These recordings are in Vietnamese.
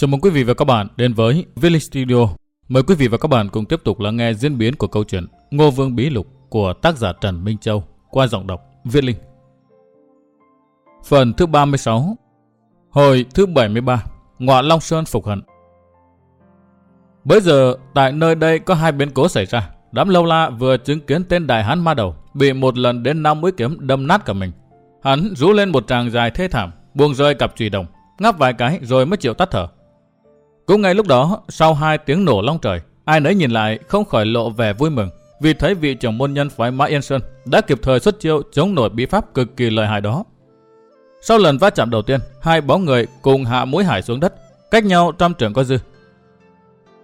Chào mừng quý vị và các bạn đến với Village Studio. Mời quý vị và các bạn cùng tiếp tục lắng nghe diễn biến của câu chuyện Ngô Vương Bí Lục của tác giả Trần Minh Châu qua giọng đọc Viết Linh. Phần thứ 36 Hồi thứ 73 Ngọa Long Sơn Phục Hận Bây giờ, tại nơi đây có hai biến cố xảy ra. Đám lâu la vừa chứng kiến tên đại hán ma đầu bị một lần đến năm mũi kiếm đâm nát cả mình. Hắn rú lên một tràng dài thê thảm, buông rơi cặp chùy đồng, ngáp vài cái rồi mới chịu tắt thở. Cũng ngay lúc đó, sau hai tiếng nổ long trời, ai nấy nhìn lại không khỏi lộ vẻ vui mừng vì thấy vị trưởng môn nhân phái Mã Yên Sơn đã kịp thời xuất chiêu chống nổi bí pháp cực kỳ lợi hại đó. Sau lần va chạm đầu tiên, hai bóng người cùng hạ mũi hải xuống đất, cách nhau trăm trượng có dư.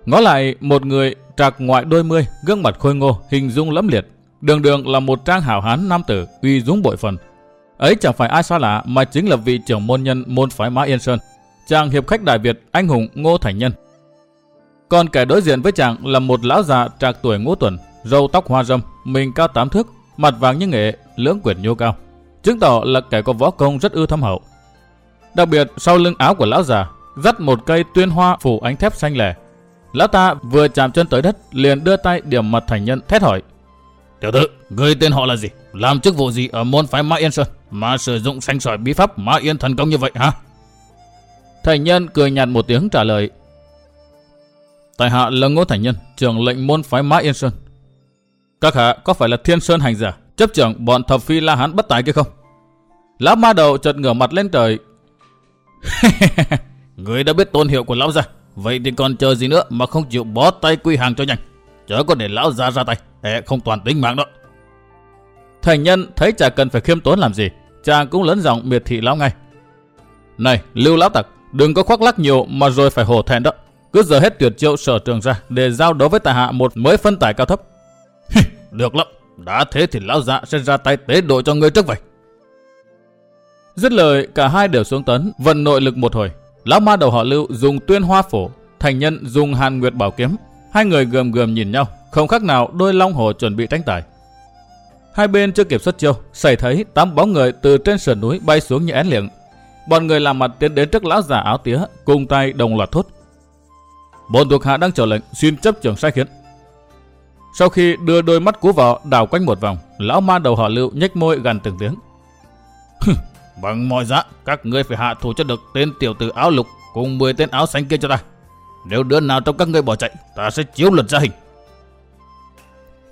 Ngó lại, một người trạc ngoại đôi mươi, gương mặt khôi ngô, hình dung lẫm liệt, đường đường là một trang hảo hán nam tử uy dũng bội phần. Ấy chẳng phải ai xa lạ mà chính là vị trưởng môn nhân môn phái Mã Yên Sơn, chàng hiệp khách Đại Việt anh hùng Ngô Thành Nhân. Còn kẻ đối diện với chàng là một lão già trạc tuổi ngũ tuần, râu tóc hoa râm, mình cao tám thước, mặt vàng như nghệ, lưỡng quyển nhô cao, chứng tỏ là kẻ có võ công rất ư thâm hậu. Đặc biệt sau lưng áo của lão già dắt một cây tuyên hoa phủ ánh thép xanh lẻ. Lão ta vừa chạm chân tới đất liền đưa tay điểm mặt thành nhân thét hỏi: "Tiểu tử, người tên họ là gì? Làm chức vụ gì ở môn phái Mã Yên Sơn mà sử dụng xanh sỏi bí pháp Mã Yên thần công như vậy hả?" Thành nhân cười nhạt một tiếng trả lời. Tại hạ là Ngô Thành Nhân, trưởng lệnh môn phái Mã Yên Sơn. Các hạ có phải là Thiên Sơn hành giả, chấp trưởng bọn thập phi La Hán bất tài kia không? Lão ma đầu chợt ngửa mặt lên trời. Người đã biết tôn hiệu của lão gia, vậy thì còn chờ gì nữa mà không chịu bó tay quy hàng cho nhanh. Chớ có để lão gia ra tay, hệ không toàn tính mạng đó. Thành nhân thấy chả cần phải khiêm tốn làm gì, chàng cũng lớn giọng miệt thị lão ngay. Này, lưu lão tặc, Đừng có khoác lác nhiều mà rồi phải hổ thẹn đó. Cứ giờ hết tuyệt chiêu sở trường ra để giao đấu với tài hạ một mới phân tải cao thấp. Được lắm, đã thế thì lão dạ sẽ ra tay tế độ cho ngươi trước vậy. Dứt lời, cả hai đều xuống tấn, vận nội lực một hồi. Lão ma đầu họ lưu dùng tuyên hoa phổ, thành nhân dùng hàn nguyệt bảo kiếm. Hai người gườm gườm nhìn nhau, không khác nào đôi long hồ chuẩn bị tranh tài. Hai bên chưa kịp xuất chiêu, xảy thấy tám bóng người từ trên sườn núi bay xuống như én liệng, Bọn người làm mặt tiến đến trước lão giả áo tía, cùng tay đồng loạt thốt. Bọn thuộc hạ đang chờ lệnh, xin chấp trưởng sai khiến. Sau khi đưa đôi mắt cú vào đảo quanh một vòng, lão ma đầu họ lưu nhếch môi gần từng tiếng. Bằng mọi giá, các ngươi phải hạ thủ cho được tên tiểu tử áo lục cùng 10 tên áo xanh kia cho ta. Nếu đứa nào trong các ngươi bỏ chạy, ta sẽ chiếu luật ra hình.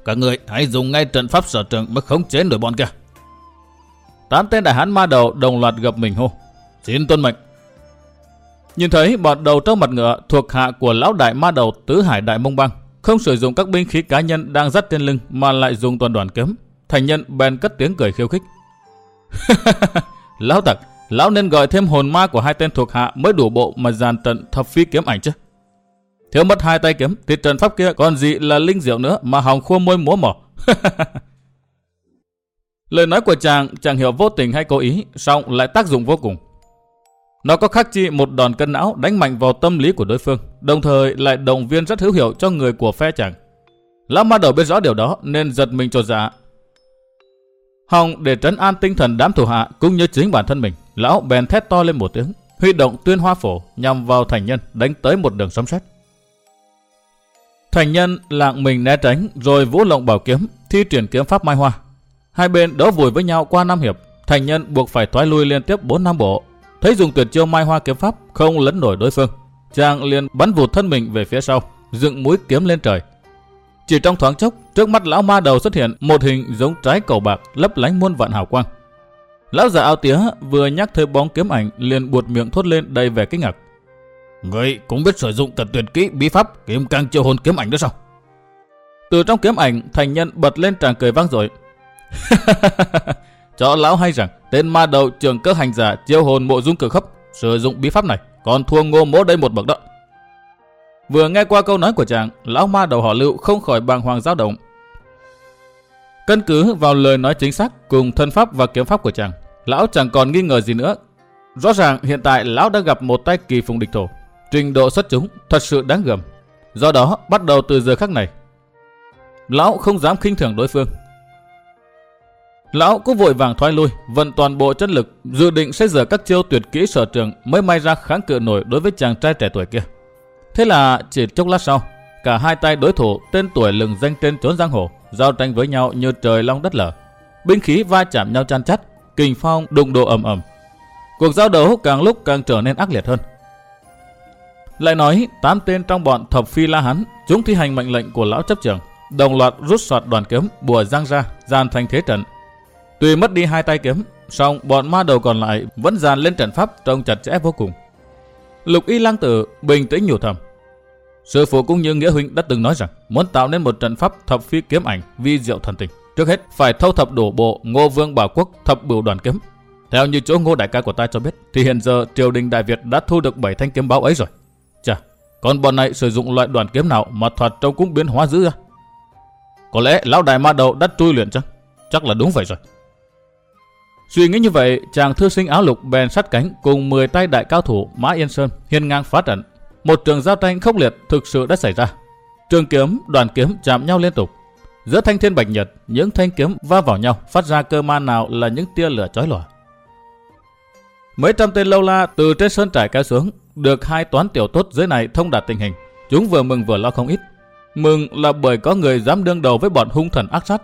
Các người hãy dùng ngay trận pháp sở trường mới khống chế nổi bọn kia. Tám tên đại hán ma đầu đồng loạt gặp mình hô. Xin tuân mệnh. Nhìn thấy bọn đầu trâu mặt ngựa thuộc hạ của lão đại ma đầu tứ hải đại mông băng, không sử dụng các binh khí cá nhân đang dắt trên lưng mà lại dùng toàn đoàn kiếm. Thành nhân bèn cất tiếng cười khiêu khích. lão tặc, lão nên gọi thêm hồn ma của hai tên thuộc hạ mới đủ bộ mà dàn trận thập phi kiếm ảnh chứ. Thiếu mất hai tay kiếm thì trận pháp kia còn gì là linh diệu nữa mà hòng khua môi múa mỏ. Lời nói của chàng chẳng hiểu vô tình hay cố ý, song lại tác dụng vô cùng. Nó có khắc chi một đòn cân não đánh mạnh vào tâm lý của đối phương, đồng thời lại động viên rất hữu hiệu cho người của phe chàng. Lão ma đầu biết rõ điều đó nên giật mình trột dạ. Hòng để trấn an tinh thần đám thủ hạ cũng như chính bản thân mình, lão bèn thét to lên một tiếng, huy động tuyên hoa phổ nhằm vào thành nhân đánh tới một đường sấm sét. Thành nhân lạng mình né tránh rồi vũ lộng bảo kiếm, thi triển kiếm pháp mai hoa. Hai bên đấu vùi với nhau qua năm hiệp, thành nhân buộc phải thoái lui liên tiếp 4 năm bộ Thấy dùng tuyệt chiêu mai hoa kiếm pháp không lấn nổi đối phương, chàng liền bắn vụt thân mình về phía sau, dựng mũi kiếm lên trời. Chỉ trong thoáng chốc, trước mắt lão ma đầu xuất hiện một hình giống trái cầu bạc lấp lánh muôn vạn hào quang. Lão già áo tía vừa nhắc tới bóng kiếm ảnh liền buột miệng thốt lên đầy vẻ kinh ngạc. Người cũng biết sử dụng tật tuyệt kỹ bí pháp kiếm càng chiêu hồn kiếm ảnh đó sao? Từ trong kiếm ảnh, thành nhân bật lên tràng cười vang rồi. Cho lão hay rằng tên ma đầu trường cơ hành giả chiêu hồn mộ dung cử khấp sử dụng bí pháp này còn thua ngô mỗ đây một bậc đó. Vừa nghe qua câu nói của chàng, lão ma đầu họ lưu không khỏi bàng hoàng dao động. Căn cứ vào lời nói chính xác cùng thân pháp và kiếm pháp của chàng, lão chẳng còn nghi ngờ gì nữa. Rõ ràng hiện tại lão đã gặp một tay kỳ phùng địch thổ, trình độ xuất chúng thật sự đáng gầm. Do đó, bắt đầu từ giờ khắc này, lão không dám khinh thường đối phương, Lão cũng vội vàng thoái lui, vận toàn bộ chất lực, dự định sẽ dở các chiêu tuyệt kỹ sở trường mới may ra kháng cự nổi đối với chàng trai trẻ tuổi kia. Thế là chỉ chốc lát sau, cả hai tay đối thủ tên tuổi lừng danh trên chốn giang hồ, giao tranh với nhau như trời long đất lở. Binh khí va chạm nhau chan chắt, kình phong đụng độ ầm ầm. Cuộc giao đấu càng lúc càng trở nên ác liệt hơn. Lại nói, tám tên trong bọn thập phi la hán, chúng thi hành mệnh lệnh của lão chấp trưởng, đồng loạt rút soạt đoàn kiếm bùa giang ra, dàn thành thế trận. Tuy mất đi hai tay kiếm, song bọn ma đầu còn lại vẫn dàn lên trận pháp trông chặt chẽ vô cùng. Lục Y Lang Tử bình tĩnh nhủ thầm. Sư phụ cũng như Nghĩa Huynh đã từng nói rằng muốn tạo nên một trận pháp thập phi kiếm ảnh vi diệu thần tình. Trước hết phải thâu thập đổ bộ Ngô Vương Bảo Quốc thập bửu đoàn kiếm. Theo như chỗ Ngô Đại ca của ta cho biết thì hiện giờ triều đình Đại Việt đã thu được 7 thanh kiếm báo ấy rồi. Chà, còn bọn này sử dụng loại đoàn kiếm nào mà thoạt trông cũng biến hóa dữ à? Có lẽ lão đại ma đầu đã trui luyện chăng? Chắc là đúng vậy rồi. Suy nghĩ như vậy, chàng thư sinh áo lục bèn sát cánh cùng 10 tay đại cao thủ Mã Yên Sơn hiên ngang phá trận. Một trường giao tranh khốc liệt thực sự đã xảy ra. Trường kiếm, đoàn kiếm chạm nhau liên tục. Giữa thanh thiên bạch nhật, những thanh kiếm va vào nhau, phát ra cơ man nào là những tia lửa chói lòa. Mấy trăm tên lâu la từ trên sơn trại kéo xuống, được hai toán tiểu tốt dưới này thông đạt tình hình. Chúng vừa mừng vừa lo không ít. Mừng là bởi có người dám đương đầu với bọn hung thần ác sát,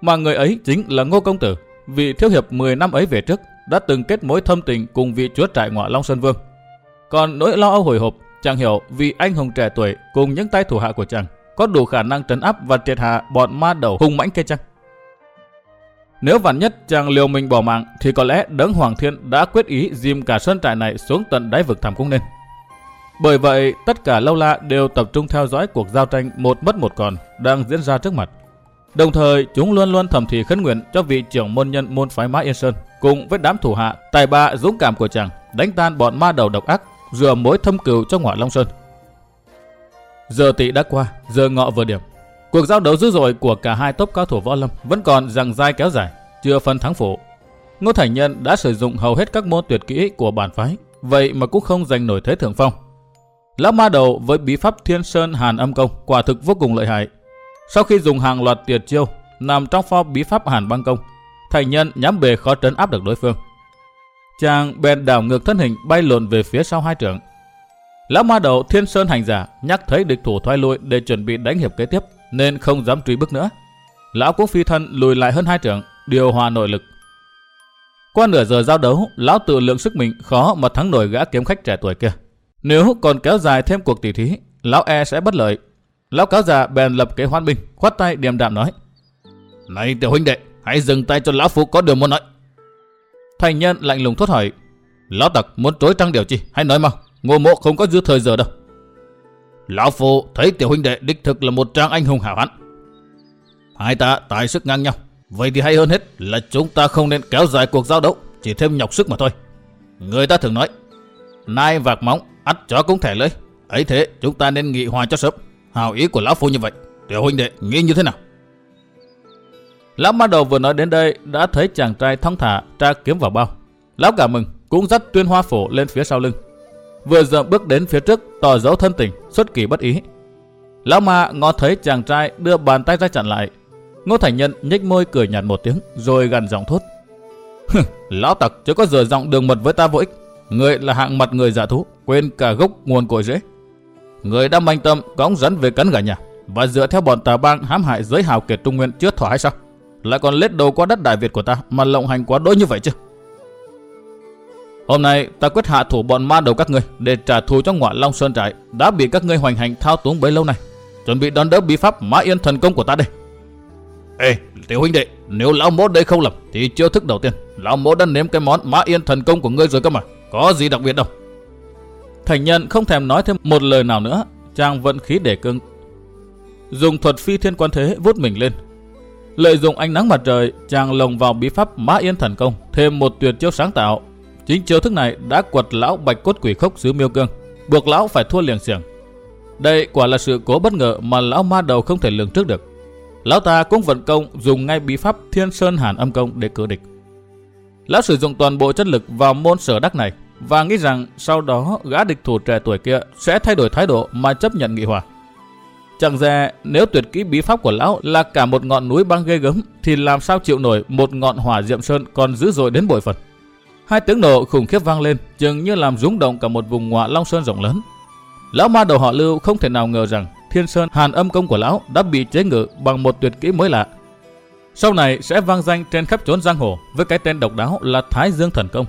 mà người ấy chính là Ngô Công Tử, vị thiếu hiệp 10 năm ấy về trước đã từng kết mối thâm tình cùng vị chúa trại ngoại Long Sơn Vương. Còn nỗi lo âu hồi hộp, chẳng hiểu vì anh hùng trẻ tuổi cùng những tay thủ hạ của chàng có đủ khả năng trấn áp và triệt hạ bọn ma đầu hung mãnh kia chăng? Nếu vạn nhất chàng liều mình bỏ mạng thì có lẽ đấng Hoàng Thiên đã quyết ý dìm cả sơn trại này xuống tận đáy vực thẳm cũng nên. Bởi vậy, tất cả lâu la đều tập trung theo dõi cuộc giao tranh một mất một còn đang diễn ra trước mặt. Đồng thời, chúng luôn luôn thầm thì khấn nguyện cho vị trưởng môn nhân môn phái Mã Yên Sơn cùng với đám thủ hạ tài ba dũng cảm của chàng đánh tan bọn ma đầu độc ác, rửa mối thâm cừu cho ngọa Long Sơn. Giờ tỵ đã qua, giờ ngọ vừa điểm. Cuộc giao đấu dữ dội của cả hai tốp cao thủ võ lâm vẫn còn rằng dai kéo dài, chưa phân thắng phụ. Ngô Thành Nhân đã sử dụng hầu hết các môn tuyệt kỹ của bản phái, vậy mà cũng không giành nổi thế thượng phong. Lão ma đầu với bí pháp Thiên Sơn Hàn Âm Công quả thực vô cùng lợi hại, sau khi dùng hàng loạt tuyệt chiêu nằm trong pho bí pháp Hàn Băng Công, thành nhân nhắm bề khó trấn áp được đối phương. Chàng bèn đảo ngược thân hình bay lộn về phía sau hai trưởng. Lão ma đầu Thiên Sơn hành giả nhắc thấy địch thủ thoái lui để chuẩn bị đánh hiệp kế tiếp nên không dám truy bước nữa. Lão cũng phi thân lùi lại hơn hai trưởng, điều hòa nội lực. Qua nửa giờ giao đấu, lão tự lượng sức mình khó mà thắng nổi gã kiếm khách trẻ tuổi kia. Nếu còn kéo dài thêm cuộc tỷ thí, lão e sẽ bất lợi Lão cáo già bèn lập kế hoan binh, khoát tay điềm đạm nói. Này tiểu huynh đệ, hãy dừng tay cho lão phu có điều muốn nói. Thành nhân lạnh lùng thốt hỏi. Lão tặc muốn trối trăng điều chi, hãy nói mau, ngô mộ không có dư thời giờ đâu. Lão phu thấy tiểu huynh đệ đích thực là một trang anh hùng hảo hán. Hai ta tài sức ngang nhau, vậy thì hay hơn hết là chúng ta không nên kéo dài cuộc giao đấu, chỉ thêm nhọc sức mà thôi. Người ta thường nói, nai vạc móng, ắt chó cũng thẻ lấy." ấy thế chúng ta nên nghị hòa cho sớm. Hào ý của lão phu như vậy, tiểu huynh đệ nghĩ như thế nào? Lão ma đầu vừa nói đến đây đã thấy chàng trai thong thả tra kiếm vào bao. Lão cả mừng, cũng dắt tuyên hoa phổ lên phía sau lưng. Vừa dậm bước đến phía trước tỏ dấu thân tình, xuất kỳ bất ý. Lão ma ngó thấy chàng trai đưa bàn tay ra chặn lại. Ngô Thành Nhân nhếch môi cười nhạt một tiếng rồi gần giọng thốt. lão tặc chứ có giờ giọng đường mật với ta vô ích. Người là hạng mặt người giả thú, quên cả gốc nguồn cội rễ. Người đã manh tâm cõng dẫn về cấn gà nhà và dựa theo bọn tà bang hãm hại giới hào kiệt Trung Nguyên chưa thỏa hay sao? Lại còn lết đầu qua đất Đại Việt của ta mà lộng hành quá đỗi như vậy chứ? Hôm nay ta quyết hạ thủ bọn ma đầu các ngươi để trả thù cho ngọa Long Sơn trại đã bị các ngươi hoành hành thao túng bấy lâu nay. Chuẩn bị đón đỡ bí pháp Mã Yên thần công của ta đây. Ê, tiểu huynh đệ, nếu lão mốt đây không lầm thì chiêu thức đầu tiên, lão mốt đã nếm cái món Mã Yên thần công của ngươi rồi cơ mà, có gì đặc biệt đâu. Thành nhân không thèm nói thêm một lời nào nữa, chàng vận khí để cưng. Dùng thuật phi thiên quan thế vút mình lên. Lợi dụng ánh nắng mặt trời, chàng lồng vào bí pháp mã yên thần công, thêm một tuyệt chiêu sáng tạo. Chính chiêu thức này đã quật lão bạch cốt quỷ khốc xứ miêu cương, buộc lão phải thua liền xiềng. Đây quả là sự cố bất ngờ mà lão ma đầu không thể lường trước được. Lão ta cũng vận công dùng ngay bí pháp thiên sơn hàn âm công để cử địch. Lão sử dụng toàn bộ chất lực vào môn sở đắc này, và nghĩ rằng sau đó gã địch thủ trẻ tuổi kia sẽ thay đổi thái độ mà chấp nhận nghị hòa. Chẳng dè nếu tuyệt kỹ bí pháp của lão là cả một ngọn núi băng ghê gớm thì làm sao chịu nổi một ngọn hỏa diệm sơn còn dữ dội đến bội phần. Hai tiếng nổ khủng khiếp vang lên, chừng như làm rúng động cả một vùng ngọa Long Sơn rộng lớn. Lão ma đầu họ Lưu không thể nào ngờ rằng Thiên Sơn Hàn Âm Công của lão đã bị chế ngự bằng một tuyệt kỹ mới lạ. Sau này sẽ vang danh trên khắp chốn giang hồ với cái tên độc đáo là Thái Dương Thần Công.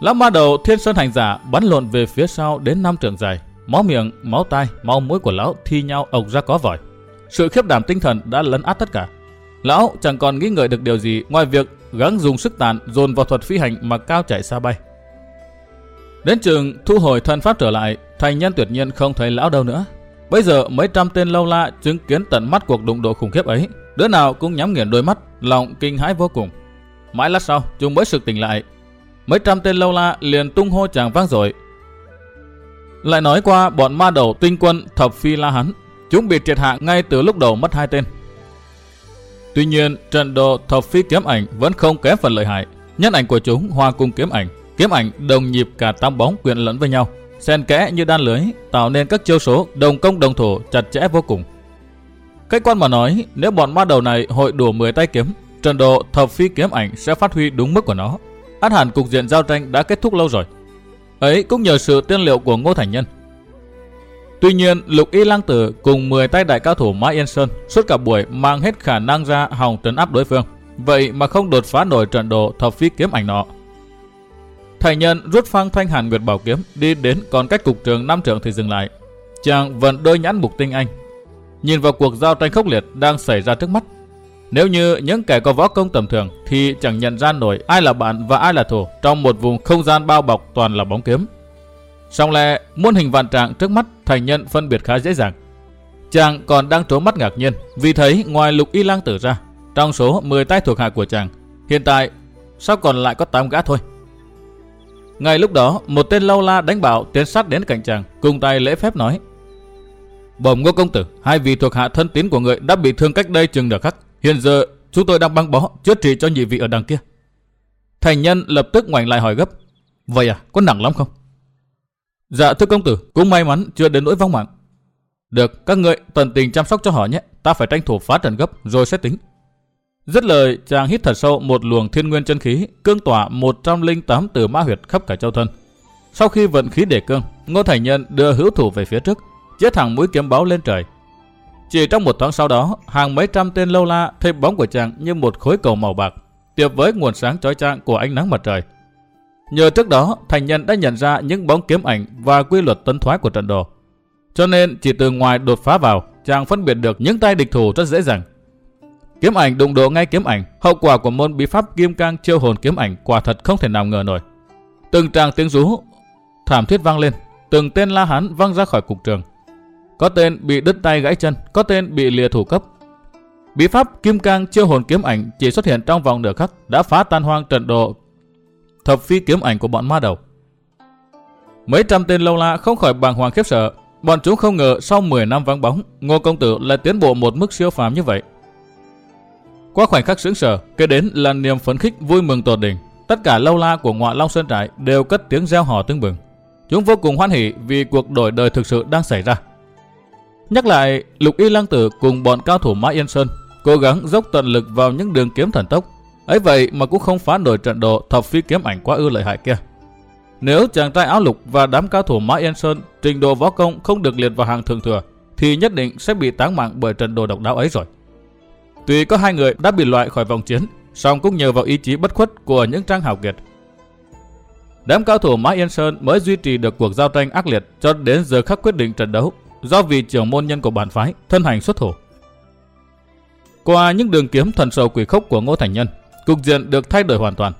Lão ma đầu Thiên Sơn hành giả bắn lộn về phía sau đến năm trường dài, máu miệng, máu tai, máu mũi của lão thi nhau ộc ra có vòi. Sự khiếp đảm tinh thần đã lấn át tất cả. Lão chẳng còn nghĩ ngợi được điều gì ngoài việc gắng dùng sức tàn dồn vào thuật phi hành mà cao chạy xa bay. Đến trường thu hồi thân pháp trở lại, thành nhân tuyệt nhiên không thấy lão đâu nữa. Bây giờ mấy trăm tên lâu la chứng kiến tận mắt cuộc đụng độ khủng khiếp ấy, đứa nào cũng nhắm nghiền đôi mắt, lòng kinh hãi vô cùng. Mãi lát sau, chúng mới sực tỉnh lại. Mấy trăm tên lâu la liền tung hô chàng vang rồi. Lại nói qua bọn ma đầu tinh quân thập phi la hắn, chúng bị triệt hạ ngay từ lúc đầu mất hai tên. Tuy nhiên, trận đồ thập phi kiếm ảnh vẫn không kém phần lợi hại. Nhân ảnh của chúng hòa cùng kiếm ảnh, kiếm ảnh đồng nhịp cả tam bóng quyện lẫn với nhau, xen kẽ như đan lưới, tạo nên các chiêu số đồng công đồng thủ chặt chẽ vô cùng. Cách quan mà nói, nếu bọn ma đầu này hội đủ 10 tay kiếm, trận đồ thập phi kiếm ảnh sẽ phát huy đúng mức của nó. Át hẳn cục diện giao tranh đã kết thúc lâu rồi. Ấy cũng nhờ sự tiên liệu của Ngô Thành Nhân, Tuy nhiên, Lục Y Lang Tử cùng 10 tay đại cao thủ Mã Yên Sơn suốt cả buổi mang hết khả năng ra hòng trấn áp đối phương. Vậy mà không đột phá nổi trận đồ thập phi kiếm ảnh nọ. Thành nhân rút phăng thanh hàn nguyệt bảo kiếm đi đến còn cách cục trường năm trượng thì dừng lại. Chàng vẫn đôi nhãn mục tinh anh. Nhìn vào cuộc giao tranh khốc liệt đang xảy ra trước mắt. Nếu như những kẻ có võ công tầm thường thì chẳng nhận ra nổi ai là bạn và ai là thù trong một vùng không gian bao bọc toàn là bóng kiếm. Song lẽ muôn hình vạn trạng trước mắt thành nhân phân biệt khá dễ dàng. Chàng còn đang trố mắt ngạc nhiên vì thấy ngoài lục y lang tử ra, trong số 10 tay thuộc hạ của chàng, hiện tại sao còn lại có 8 gã thôi. Ngay lúc đó, một tên lâu la đánh bảo tiến sát đến cạnh chàng, cùng tay lễ phép nói. Bẩm ngô công tử, hai vị thuộc hạ thân tín của người đã bị thương cách đây chừng nửa khắc. Hiện giờ chúng tôi đang băng bó, chữa trị cho nhị vị ở đằng kia. Thành nhân lập tức ngoảnh lại hỏi gấp. Vậy à, có nặng lắm không? Dạ thưa công tử, cũng may mắn chưa đến nỗi vong mạng. Được, các người tận tình chăm sóc cho họ nhé, ta phải tranh thủ phá trận gấp rồi sẽ tính. Dứt lời, chàng hít thật sâu một luồng thiên nguyên chân khí, cương tỏa 108 từ mã huyệt khắp cả châu thân. Sau khi vận khí để cương, Ngô Thành Nhân đưa hữu thủ về phía trước, chế thẳng mũi kiếm báo lên trời. Chỉ trong một tháng sau đó, hàng mấy trăm tên lâu la thấy bóng của chàng như một khối cầu màu bạc, tiếp với nguồn sáng chói chang của ánh nắng mặt trời. Nhờ trước đó, thành nhân đã nhận ra những bóng kiếm ảnh và quy luật tấn thoái của trận đồ. Cho nên chỉ từ ngoài đột phá vào, chàng phân biệt được những tay địch thủ rất dễ dàng. Kiếm ảnh đụng độ ngay kiếm ảnh, hậu quả của môn bí pháp kim cang chiêu hồn kiếm ảnh quả thật không thể nào ngờ nổi. Từng tràng tiếng rú thảm thiết vang lên, từng tên la hán văng ra khỏi cục trường. Có tên bị đứt tay gãy chân, có tên bị lìa thủ cấp. Bí pháp kim cang chiêu hồn kiếm ảnh chỉ xuất hiện trong vòng nửa khắc đã phá tan hoang trận đồ thập phi kiếm ảnh của bọn ma đầu. Mấy trăm tên lâu la không khỏi bàng hoàng khiếp sợ, bọn chúng không ngờ sau 10 năm vắng bóng, Ngô công tử lại tiến bộ một mức siêu phàm như vậy. Qua khoảnh khắc sững sờ, kế đến là niềm phấn khích vui mừng tột đỉnh. Tất cả lâu la của ngọa Long Sơn Trại đều cất tiếng reo hò tưng bừng. Chúng vô cùng hoan hỉ vì cuộc đổi đời thực sự đang xảy ra. Nhắc lại, Lục Y Lang Tử cùng bọn cao thủ Mã Yên Sơn cố gắng dốc tận lực vào những đường kiếm thần tốc ấy vậy mà cũng không phá nổi trận đồ thập phi kiếm ảnh quá ư lợi hại kia. Nếu chàng trai áo lục và đám cao thủ Mã Yên Sơn trình độ võ công không được liệt vào hàng thường thừa, thì nhất định sẽ bị táng mạng bởi trận đồ độc đáo ấy rồi. Tuy có hai người đã bị loại khỏi vòng chiến, song cũng nhờ vào ý chí bất khuất của những trang hào kiệt. Đám cao thủ Mã Yên Sơn mới duy trì được cuộc giao tranh ác liệt cho đến giờ khắc quyết định trận đấu, do vị trưởng môn nhân của bản phái thân hành xuất thủ. Qua những đường kiếm thần sầu quỷ khốc của Ngô Thành Nhân, cục diện được thay đổi hoàn toàn.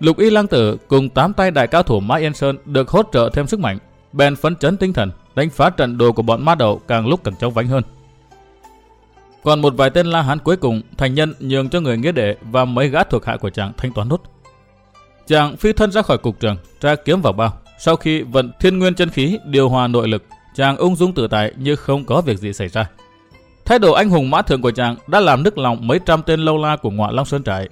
Lục Y Lang Tử cùng tám tay đại cao thủ Mã Yên Sơn được hỗ trợ thêm sức mạnh, bèn phấn chấn tinh thần, đánh phá trận đồ của bọn ma đầu càng lúc càng chóng vánh hơn. Còn một vài tên La Hán cuối cùng, thành nhân nhường cho người nghĩa đệ và mấy gã thuộc hạ của chàng thanh toán nốt. Chàng phi thân ra khỏi cục trường, tra kiếm vào bao. Sau khi vận thiên nguyên chân khí điều hòa nội lực, chàng ung dung tự tại như không có việc gì xảy ra. Thái độ anh hùng mã thượng của chàng đã làm nức lòng mấy trăm tên lâu la của ngọa Long Sơn Trại.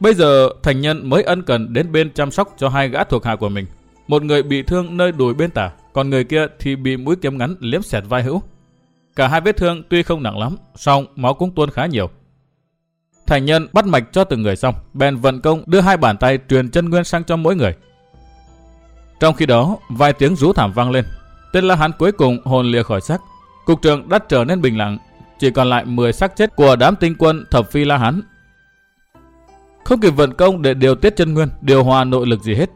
Bây giờ thành nhân mới ân cần đến bên chăm sóc cho hai gã thuộc hạ của mình. Một người bị thương nơi đùi bên tả, còn người kia thì bị mũi kiếm ngắn liếm xẹt vai hữu. Cả hai vết thương tuy không nặng lắm, song máu cũng tuôn khá nhiều. Thành nhân bắt mạch cho từng người xong, bèn vận công đưa hai bàn tay truyền chân nguyên sang cho mỗi người. Trong khi đó, vài tiếng rú thảm vang lên. Tên La Hán cuối cùng hồn lìa khỏi xác. Cục trường đã trở nên bình lặng, chỉ còn lại 10 xác chết của đám tinh quân thập phi La Hán. Không kịp vận công để điều tiết chân nguyên, điều hòa nội lực gì hết.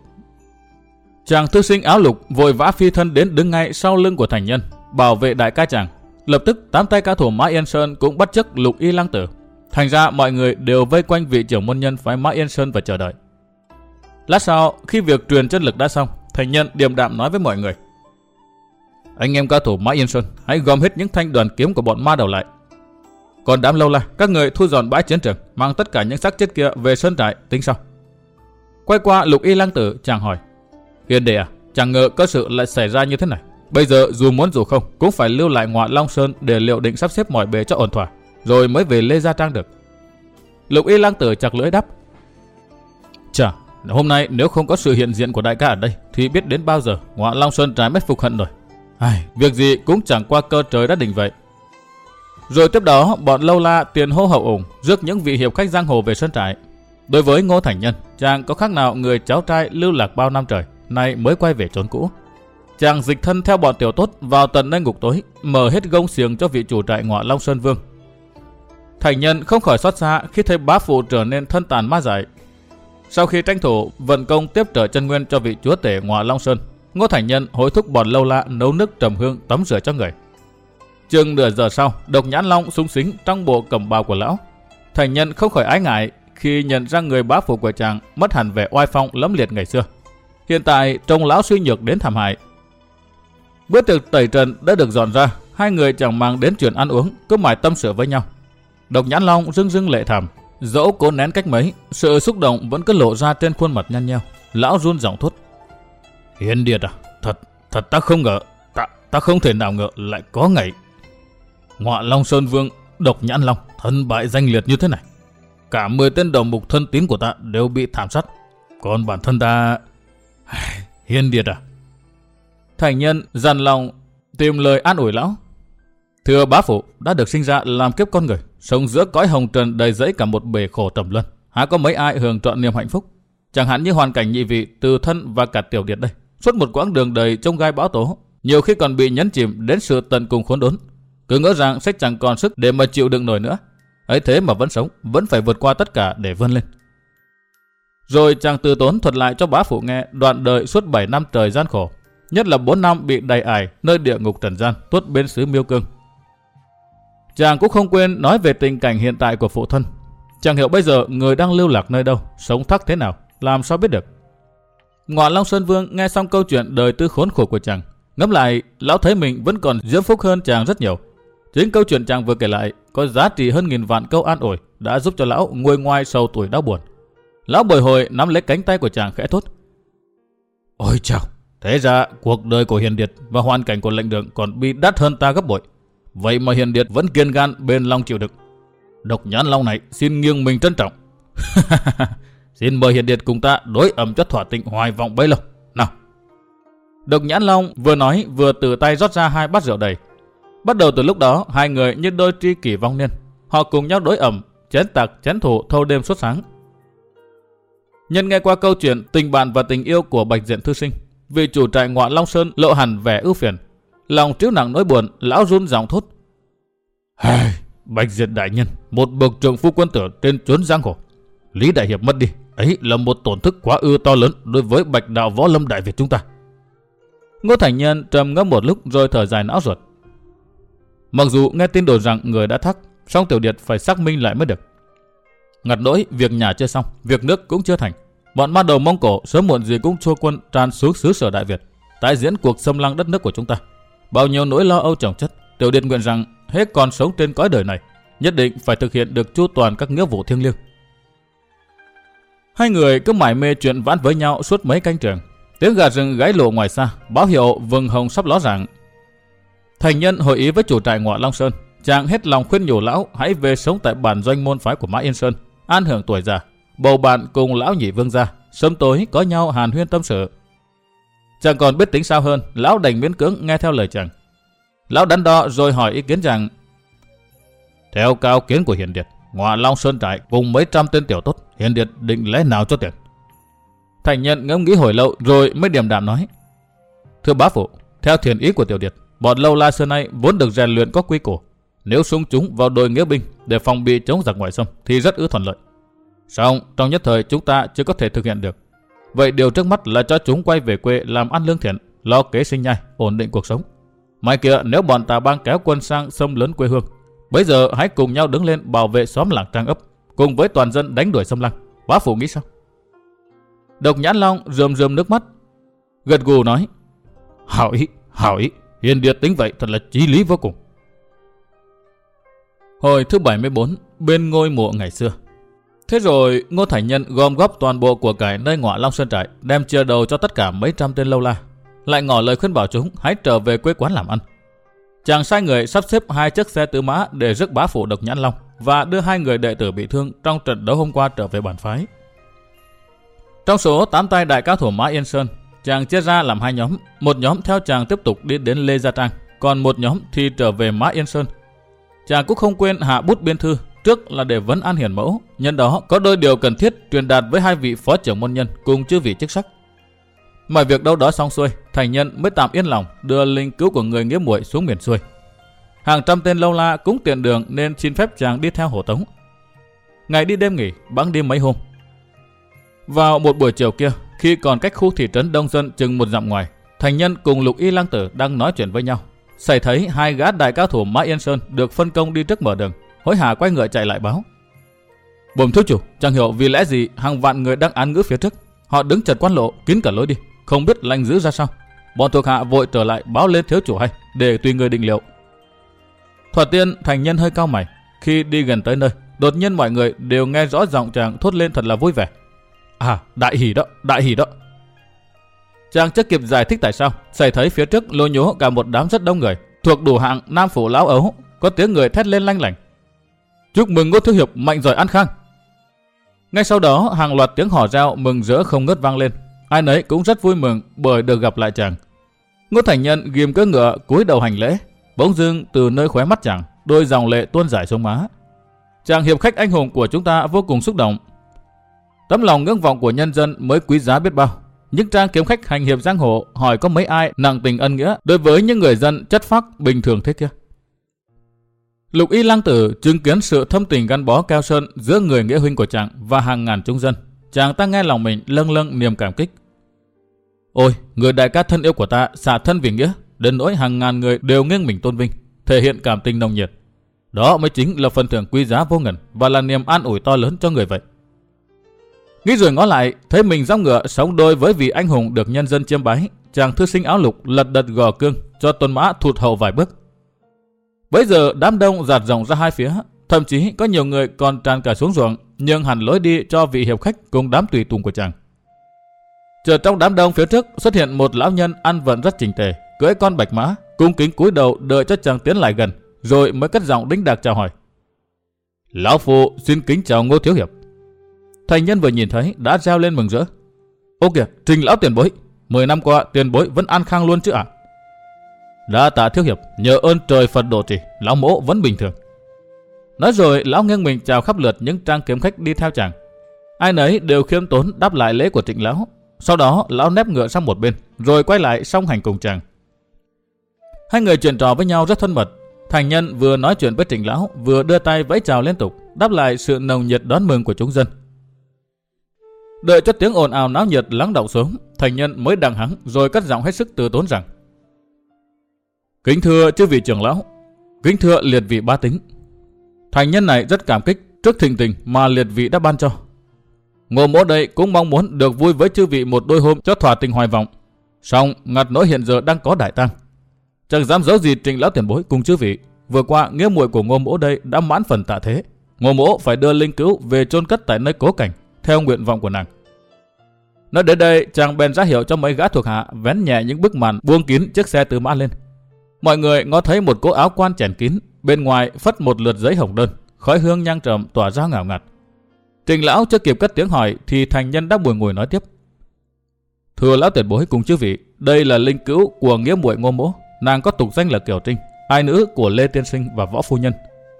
Chàng thư sinh áo lục vội vã phi thân đến đứng ngay sau lưng của thành nhân, bảo vệ đại ca chàng. Lập tức tám tay ca thủ Mã Yên Sơn cũng bắt chước lục y lang tử. Thành ra mọi người đều vây quanh vị trưởng môn nhân phái Mã Yên Sơn và chờ đợi. Lát sau, khi việc truyền chân lực đã xong, thành nhân điềm đạm nói với mọi người. Anh em cao thủ Mã Yên Sơn, hãy gom hết những thanh đoàn kiếm của bọn ma đầu lại. Còn đám lâu la, các người thu dọn bãi chiến trường, mang tất cả những xác chết kia về sơn trại, tính sau. Quay qua lục y lang tử, chàng hỏi. Hiền đệ à, chẳng ngờ có sự lại xảy ra như thế này. Bây giờ dù muốn dù không, cũng phải lưu lại ngoại Long Sơn để liệu định sắp xếp mọi bề cho ổn thỏa, rồi mới về Lê Gia Trang được. Lục y lang tử chặt lưỡi đáp. Chà, hôm nay nếu không có sự hiện diện của đại ca ở đây, thì biết đến bao giờ ngoại Long Sơn trái mất phục hận rồi. Ai, việc gì cũng chẳng qua cơ trời đã định vậy. Rồi tiếp đó, bọn lâu la tiền hô hậu ủng, rước những vị hiệp khách giang hồ về sân trại. Đối với Ngô Thành Nhân, chàng có khác nào người cháu trai lưu lạc bao năm trời, nay mới quay về trốn cũ. Chàng dịch thân theo bọn tiểu tốt vào tận nơi ngục tối, mở hết gông xiềng cho vị chủ trại ngọa Long Sơn Vương. Thành Nhân không khỏi xót xa khi thấy bá phụ trở nên thân tàn ma dại. Sau khi tranh thủ vận công tiếp trợ chân nguyên cho vị chúa tể ngọa Long Sơn, Ngô Thành Nhân hối thúc bọn lâu la nấu nước trầm hương tắm rửa cho người. Chừng nửa giờ sau, độc nhãn long sung xính trong bộ cẩm bào của lão. Thành Nhân không khỏi ái ngại khi nhận ra người bá phụ của chàng mất hẳn vẻ oai phong lẫm liệt ngày xưa. Hiện tại trông lão suy nhược đến thảm hại. Bữa tiệc tẩy trần đã được dọn ra, hai người chẳng mang đến chuyện ăn uống, cứ mải tâm sự với nhau. Độc nhãn long rưng rưng lệ thảm, dẫu cố nén cách mấy, sự xúc động vẫn cứ lộ ra trên khuôn mặt nhăn nheo. Lão run giọng thốt. Hiền điệt à, thật, thật ta không ngờ, ta, ta không thể nào ngờ lại có ngày. Ngọa Long Sơn Vương, độc nhãn long, thân bại danh liệt như thế này. Cả 10 tên đồng mục thân tín của ta đều bị thảm sát. Còn bản thân ta... Hiền điệt à? Thành nhân dằn lòng tìm lời an ủi lão. Thưa bá phụ, đã được sinh ra làm kiếp con người, sống giữa cõi hồng trần đầy dẫy cả một bề khổ trầm luân. Há có mấy ai hưởng trọn niềm hạnh phúc? Chẳng hạn như hoàn cảnh nhị vị từ thân và cả tiểu điệt đây. Suốt một quãng đường đầy trông gai bão tố, nhiều khi còn bị nhấn chìm đến sự tận cùng khốn đốn. Cứ ngỡ rằng sẽ chẳng còn sức để mà chịu đựng nổi nữa. ấy thế mà vẫn sống, vẫn phải vượt qua tất cả để vươn lên. Rồi chàng từ tốn thuật lại cho bá phụ nghe đoạn đời suốt 7 năm trời gian khổ. Nhất là 4 năm bị đầy ải nơi địa ngục trần gian tuốt bên xứ miêu cương. Chàng cũng không quên nói về tình cảnh hiện tại của phụ thân. chàng hiểu bây giờ người đang lưu lạc nơi đâu, sống thắc thế nào, làm sao biết được. Ngoại Long Sơn Vương nghe xong câu chuyện đời tư khốn khổ của chàng. Ngẫm lại, lão thấy mình vẫn còn diễm phúc hơn chàng rất nhiều. Chính câu chuyện chàng vừa kể lại có giá trị hơn nghìn vạn câu an ủi đã giúp cho lão nguôi ngoai sầu tuổi đau buồn. Lão bồi hồi nắm lấy cánh tay của chàng khẽ thốt. Ôi chào, thế ra cuộc đời của Hiền Điệt và hoàn cảnh của lệnh đường còn bị đắt hơn ta gấp bội. Vậy mà Hiền Điệt vẫn kiên gan bên lòng chịu đựng. Độc nhãn long này xin nghiêng mình trân trọng. xin mời Hiền Điệt cùng ta đối ẩm cho thỏa tịnh hoài vọng bấy lâu. Nào. Độc nhãn long vừa nói vừa từ tay rót ra hai bát rượu đầy. Bắt đầu từ lúc đó, hai người như đôi tri kỷ vong niên. Họ cùng nhau đối ẩm, chén tạc, chén thủ thâu đêm suốt sáng. Nhân nghe qua câu chuyện tình bạn và tình yêu của Bạch Diện Thư Sinh, vị chủ trại ngoại Long Sơn lộ hẳn vẻ ưu phiền. Lòng trĩu nặng nỗi buồn, lão run giọng thốt. Hey, Bạch Diện Đại Nhân, một bậc trưởng phu quân tử trên chốn giang hồ. Lý Đại Hiệp mất đi, ấy là một tổn thức quá ư to lớn đối với Bạch Đạo Võ Lâm Đại Việt chúng ta. Ngô Thành Nhân trầm ngâm một lúc rồi thở dài não ruột. Mặc dù nghe tin đồn rằng người đã thắc, song Tiểu Điệt phải xác minh lại mới được. Ngặt nỗi, việc nhà chưa xong, việc nước cũng chưa thành. Bọn ma đầu Mông Cổ sớm muộn gì cũng chua quân tràn xuống xứ sở Đại Việt, tái diễn cuộc xâm lăng đất nước của chúng ta. Bao nhiêu nỗi lo âu chồng chất, Tiểu Điệt nguyện rằng hết còn sống trên cõi đời này, nhất định phải thực hiện được chu toàn các nghĩa vụ thiêng liêng. Hai người cứ mải mê chuyện vãn với nhau suốt mấy canh trường. Tiếng gà rừng gáy lộ ngoài xa, báo hiệu vừng hồng sắp ló rạng. Thành nhân hội ý với chủ trại ngoại Long Sơn, chàng hết lòng khuyên nhủ lão hãy về sống tại bản doanh môn phái của Mã Yên Sơn, an hưởng tuổi già, bầu bạn cùng lão nhị vương gia, sớm tối có nhau hàn huyên tâm sự. Chàng còn biết tính sao hơn, lão đành miễn cưỡng nghe theo lời chàng. Lão đắn đo rồi hỏi ý kiến rằng Theo cao kiến của Hiền Điệt, Ngoại Long Sơn Trại cùng mấy trăm tên tiểu tốt, Hiền Điệt định lấy nào cho tiền. Thành nhân ngẫm nghĩ hồi lâu rồi mới điểm đạm nói. Thưa bá phụ, theo thiền ý của tiểu điệt, bọn lâu la xưa nay vốn được rèn luyện có quy củ. Nếu sung chúng vào đội nghĩa binh để phòng bị chống giặc ngoại xâm thì rất ư thuận lợi. Song trong nhất thời chúng ta chưa có thể thực hiện được. Vậy điều trước mắt là cho chúng quay về quê làm ăn lương thiện, lo kế sinh nhai, ổn định cuộc sống. Mai kia nếu bọn tà bang kéo quân sang xâm lớn quê hương, bây giờ hãy cùng nhau đứng lên bảo vệ xóm làng trang ấp, cùng với toàn dân đánh đuổi xâm lăng. Bá phụ nghĩ sao? Độc nhãn long rơm rơm nước mắt, gật gù nói: Hảo ý, hảo ý, hiền điệt tính vậy thật là chí lý vô cùng. Hồi thứ 74, bên ngôi mộ ngày xưa. Thế rồi, Ngô Thành Nhân gom góp toàn bộ của cải nơi ngọa Long Sơn Trại, đem chia đầu cho tất cả mấy trăm tên lâu la. Lại ngỏ lời khuyên bảo chúng hãy trở về quê quán làm ăn. Chàng sai người sắp xếp hai chiếc xe tứ mã để rước bá phụ độc nhãn long và đưa hai người đệ tử bị thương trong trận đấu hôm qua trở về bản phái. Trong số 8 tay đại cao thủ Mã Yên Sơn, chàng chia ra làm hai nhóm. Một nhóm theo chàng tiếp tục đi đến Lê Gia Trang, còn một nhóm thì trở về Mã Yên Sơn. Chàng cũng không quên hạ bút biên thư, trước là để vấn an hiển mẫu. Nhân đó có đôi điều cần thiết truyền đạt với hai vị phó trưởng môn nhân cùng chư vị chức sắc. Mọi việc đâu đó xong xuôi, thành nhân mới tạm yên lòng đưa linh cứu của người nghĩa muội xuống miền xuôi. Hàng trăm tên lâu la cũng tiện đường nên xin phép chàng đi theo hộ tống. Ngày đi đêm nghỉ, bắn đi mấy hôm. Vào một buổi chiều kia, khi còn cách khu thị trấn Đông Dân chừng một dặm ngoài, thành nhân cùng lục y lang tử đang nói chuyện với nhau. Xảy thấy hai gã đại cao thủ Mã Yên Sơn được phân công đi trước mở đường, hối hả quay ngựa chạy lại báo. Bồm thiếu chủ, chẳng hiểu vì lẽ gì hàng vạn người đang án ngữ phía trước. Họ đứng chật quan lộ, kín cả lối đi, không biết lành giữ ra sao. Bọn thuộc hạ vội trở lại báo lên thiếu chủ hay, để tùy người định liệu. Thoạt tiên, thành nhân hơi cao mày. Khi đi gần tới nơi, đột nhiên mọi người đều nghe rõ giọng chàng thốt lên thật là vui vẻ. À, đại hỉ đó, đại hỉ đó. Chàng chưa kịp giải thích tại sao, xảy thấy phía trước lô nhố cả một đám rất đông người, thuộc đủ hạng nam phủ lão ấu, có tiếng người thét lên lanh lảnh. Chúc mừng Ngô Thiếu Hiệp mạnh giỏi ăn khang. Ngay sau đó, hàng loạt tiếng hò reo mừng rỡ không ngớt vang lên. Ai nấy cũng rất vui mừng bởi được gặp lại chàng. Ngô Thành Nhân ghim cưỡi ngựa cúi đầu hành lễ, bỗng dưng từ nơi khóe mắt chàng, đôi dòng lệ tuôn dài xuống má. Chàng hiệp khách anh hùng của chúng ta vô cùng xúc động, Tấm lòng ngưỡng vọng của nhân dân mới quý giá biết bao. Những trang kiếm khách hành hiệp giang hồ hỏi có mấy ai nặng tình ân nghĩa đối với những người dân chất phác bình thường thế kia. Lục y lang tử chứng kiến sự thâm tình gắn bó cao sơn giữa người nghĩa huynh của chàng và hàng ngàn chúng dân. Chàng ta nghe lòng mình lâng lâng niềm cảm kích. Ôi, người đại ca thân yêu của ta xả thân vì nghĩa, đến nỗi hàng ngàn người đều nghiêng mình tôn vinh, thể hiện cảm tình nồng nhiệt. Đó mới chính là phần thưởng quý giá vô ngần và là niềm an ủi to lớn cho người vậy. Nghĩ rồi ngó lại, thấy mình dám ngựa sống đôi với vị anh hùng được nhân dân chiêm bái, chàng thư sinh áo lục lật đật gò cương cho tuần mã thụt hậu vài bước. Bây giờ đám đông giạt rộng ra hai phía, thậm chí có nhiều người còn tràn cả xuống ruộng, nhưng hẳn lối đi cho vị hiệp khách cùng đám tùy tùng của chàng. Chờ trong đám đông phía trước xuất hiện một lão nhân ăn vận rất chỉnh tề, cưỡi con bạch mã, cung kính cúi đầu đợi cho chàng tiến lại gần, rồi mới cất giọng đính đạc chào hỏi. Lão phụ xin kính chào Ngô Thiếu Hiệp. Thành nhân vừa nhìn thấy đã reo lên mừng rỡ. Ô kìa, trình lão tiền bối. Mười năm qua tiền bối vẫn an khang luôn chứ ạ? À? Đã tạ thiếu hiệp, nhờ ơn trời Phật độ trì, lão mỗ vẫn bình thường. Nói rồi, lão nghiêng mình chào khắp lượt những trang kiếm khách đi theo chàng. Ai nấy đều khiêm tốn đáp lại lễ của trịnh lão. Sau đó, lão nép ngựa sang một bên, rồi quay lại song hành cùng chàng. Hai người chuyện trò với nhau rất thân mật. Thành nhân vừa nói chuyện với trịnh lão, vừa đưa tay vẫy chào liên tục, đáp lại sự nồng nhiệt đón mừng của chúng dân. Đợi cho tiếng ồn ào náo nhiệt lắng động xuống, thành nhân mới đằng hắng rồi cất giọng hết sức từ tốn rằng. Kính thưa chư vị trưởng lão, kính thưa liệt vị ba tính. Thành nhân này rất cảm kích trước thình tình mà liệt vị đã ban cho. Ngô mỗ đây cũng mong muốn được vui với chư vị một đôi hôm cho thỏa tình hoài vọng. Song ngặt nỗi hiện giờ đang có đại tăng. Chẳng dám giấu gì trình lão tiền bối cùng chư vị. Vừa qua nghĩa muội của ngô mỗ đây đã mãn phần tạ thế. Ngô mỗ phải đưa linh cứu về chôn cất tại nơi cố cảnh theo nguyện vọng của nàng. Nói đến đây, chàng bèn ra hiệu cho mấy gã thuộc hạ vén nhẹ những bức màn buông kín chiếc xe từ mã lên. Mọi người ngó thấy một cỗ áo quan chèn kín, bên ngoài phất một lượt giấy hồng đơn, khói hương nhang trầm tỏa ra ngào ngạt. Trình lão chưa kịp cất tiếng hỏi thì thành nhân đã buồn ngồi nói tiếp. Thưa lão tuyệt bối cùng chư vị, đây là linh cữu của nghĩa muội ngô mỗ, nàng có tục danh là Kiều Trinh, ai nữ của Lê Tiên Sinh và Võ Phu Nhân.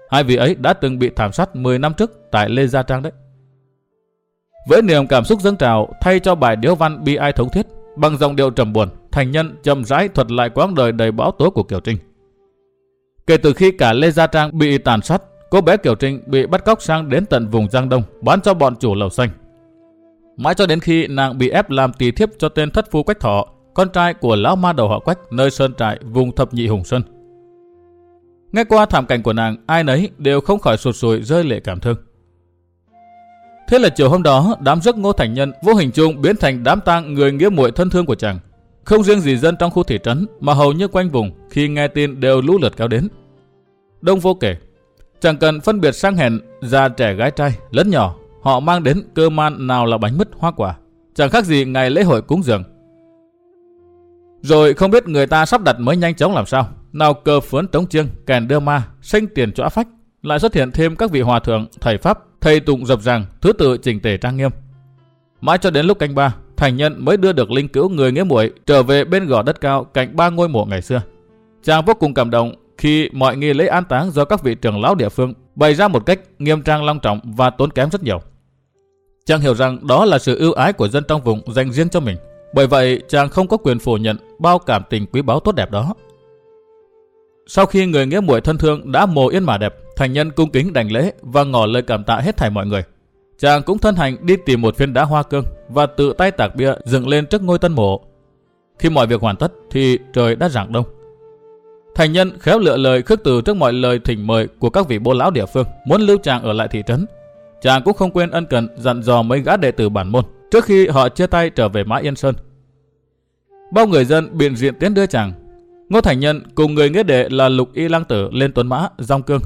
Hai vị ấy đã từng bị thảm sát 10 năm trước tại Lê Gia Trang đấy. Với niềm cảm xúc dâng trào, thay cho bài điếu văn bi ai thống thiết, bằng dòng điệu trầm buồn, thành nhân chậm rãi thuật lại quãng đời đầy bão tố của Kiều Trinh. Kể từ khi cả Lê Gia Trang bị tàn sát, cô bé Kiều Trinh bị bắt cóc sang đến tận vùng Giang Đông bán cho bọn chủ lầu xanh. Mãi cho đến khi nàng bị ép làm tỳ thiếp cho tên thất phu Quách Thọ, con trai của lão ma đầu họ Quách nơi sơn trại vùng thập nhị Hùng Sơn. Nghe qua thảm cảnh của nàng, ai nấy đều không khỏi sụt sùi rơi lệ cảm thương. Thế là chiều hôm đó, đám giấc ngô thành nhân vô hình chung biến thành đám tang người nghĩa muội thân thương của chàng. Không riêng gì dân trong khu thị trấn, mà hầu như quanh vùng khi nghe tin đều lũ lượt kéo đến. Đông vô kể, chẳng cần phân biệt sang hèn, già trẻ gái trai, lớn nhỏ, họ mang đến cơ man nào là bánh mứt hoa quả, chẳng khác gì ngày lễ hội cúng dường. Rồi không biết người ta sắp đặt mới nhanh chóng làm sao, nào cờ phướn trống chiêng, kèn đưa ma, sinh tiền chõa phách, lại xuất hiện thêm các vị hòa thượng, thầy pháp, thầy tụng dập ràng, thứ tự chỉnh tề trang nghiêm. Mãi cho đến lúc canh ba, thành nhân mới đưa được linh cữu người nghĩa muội trở về bên gò đất cao cạnh ba ngôi mộ ngày xưa. Chàng vô cùng cảm động khi mọi nghi lễ an táng do các vị trưởng lão địa phương bày ra một cách nghiêm trang long trọng và tốn kém rất nhiều. Chàng hiểu rằng đó là sự ưu ái của dân trong vùng dành riêng cho mình. Bởi vậy, chàng không có quyền phủ nhận bao cảm tình quý báu tốt đẹp đó. Sau khi người nghĩa muội thân thương đã mồ yên mà đẹp, thành nhân cung kính đảnh lễ và ngỏ lời cảm tạ hết thảy mọi người. Chàng cũng thân hành đi tìm một viên đá hoa cương và tự tay tạc bia dựng lên trước ngôi tân mộ. Khi mọi việc hoàn tất thì trời đã rạng đông. Thành nhân khéo lựa lời khước từ trước mọi lời thỉnh mời của các vị bố lão địa phương muốn lưu chàng ở lại thị trấn. Chàng cũng không quên ân cần dặn dò mấy gã đệ tử bản môn trước khi họ chia tay trở về Mã Yên Sơn. Bao người dân biện diện tiến đưa chàng. Ngô Thành Nhân cùng người nghĩa đệ là Lục Y Lang Tử lên tuấn mã, dòng cương.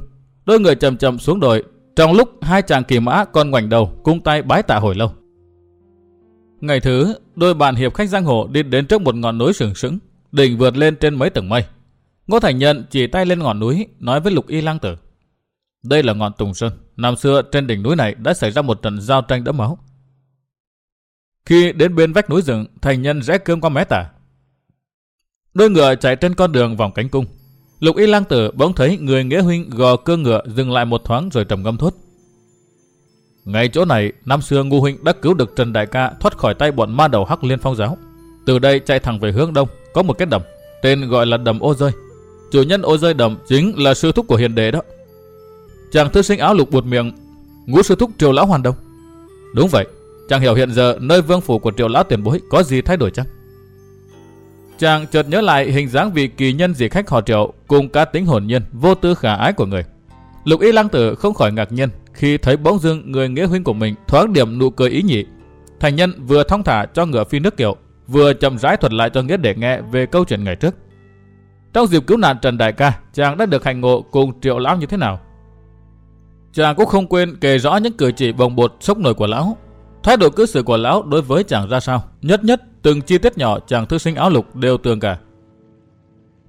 Đôi người chậm chậm xuống đồi, trong lúc hai chàng kỳ mã còn ngoảnh đầu, cung tay bái tạ hồi lâu. Ngày thứ, đôi bạn hiệp khách giang hồ đi đến trước một ngọn núi sừng sững, đỉnh vượt lên trên mấy tầng mây. Ngô Thành Nhân chỉ tay lên ngọn núi, nói với Lục Y Lang Tử. Đây là ngọn Tùng Sơn. Năm xưa trên đỉnh núi này đã xảy ra một trận giao tranh đẫm máu. Khi đến bên vách núi rừng, Thành Nhân rẽ cương qua mé tả. Đôi ngựa chạy trên con đường vòng cánh cung. Lục Y Lang Tử bỗng thấy người nghĩa huynh gò cương ngựa dừng lại một thoáng rồi trầm ngâm thốt. Ngay chỗ này, năm xưa Ngô huynh đã cứu được Trần Đại Ca thoát khỏi tay bọn ma đầu Hắc Liên Phong giáo. Từ đây chạy thẳng về hướng đông, có một cái đầm, tên gọi là đầm ô rơi. Chủ nhân ô rơi đầm chính là sư thúc của hiền đệ đó. Chàng thư sinh áo lục buột miệng, ngũ sư thúc triều lão hoàn đông. Đúng vậy, chàng hiểu hiện giờ nơi vương phủ của triều lão tiền bối có gì thay đổi chăng? Chàng chợt nhớ lại hình dáng vị kỳ nhân dị khách họ triệu cùng cá tính hồn nhiên, vô tư khả ái của người. Lục y lăng tử không khỏi ngạc nhiên khi thấy bỗng dưng người nghĩa huynh của mình thoáng điểm nụ cười ý nhị. Thành nhân vừa thong thả cho ngựa phi nước kiệu, vừa chậm rãi thuật lại cho nghĩa để nghe về câu chuyện ngày trước. Trong dịp cứu nạn Trần Đại Ca, chàng đã được hành ngộ cùng triệu lão như thế nào? Chàng cũng không quên kể rõ những cử chỉ bồng bột sốc nổi của lão. Thái độ cư xử của lão đối với chàng ra sao? Nhất nhất từng chi tiết nhỏ chàng thư sinh áo lục đều tường cả.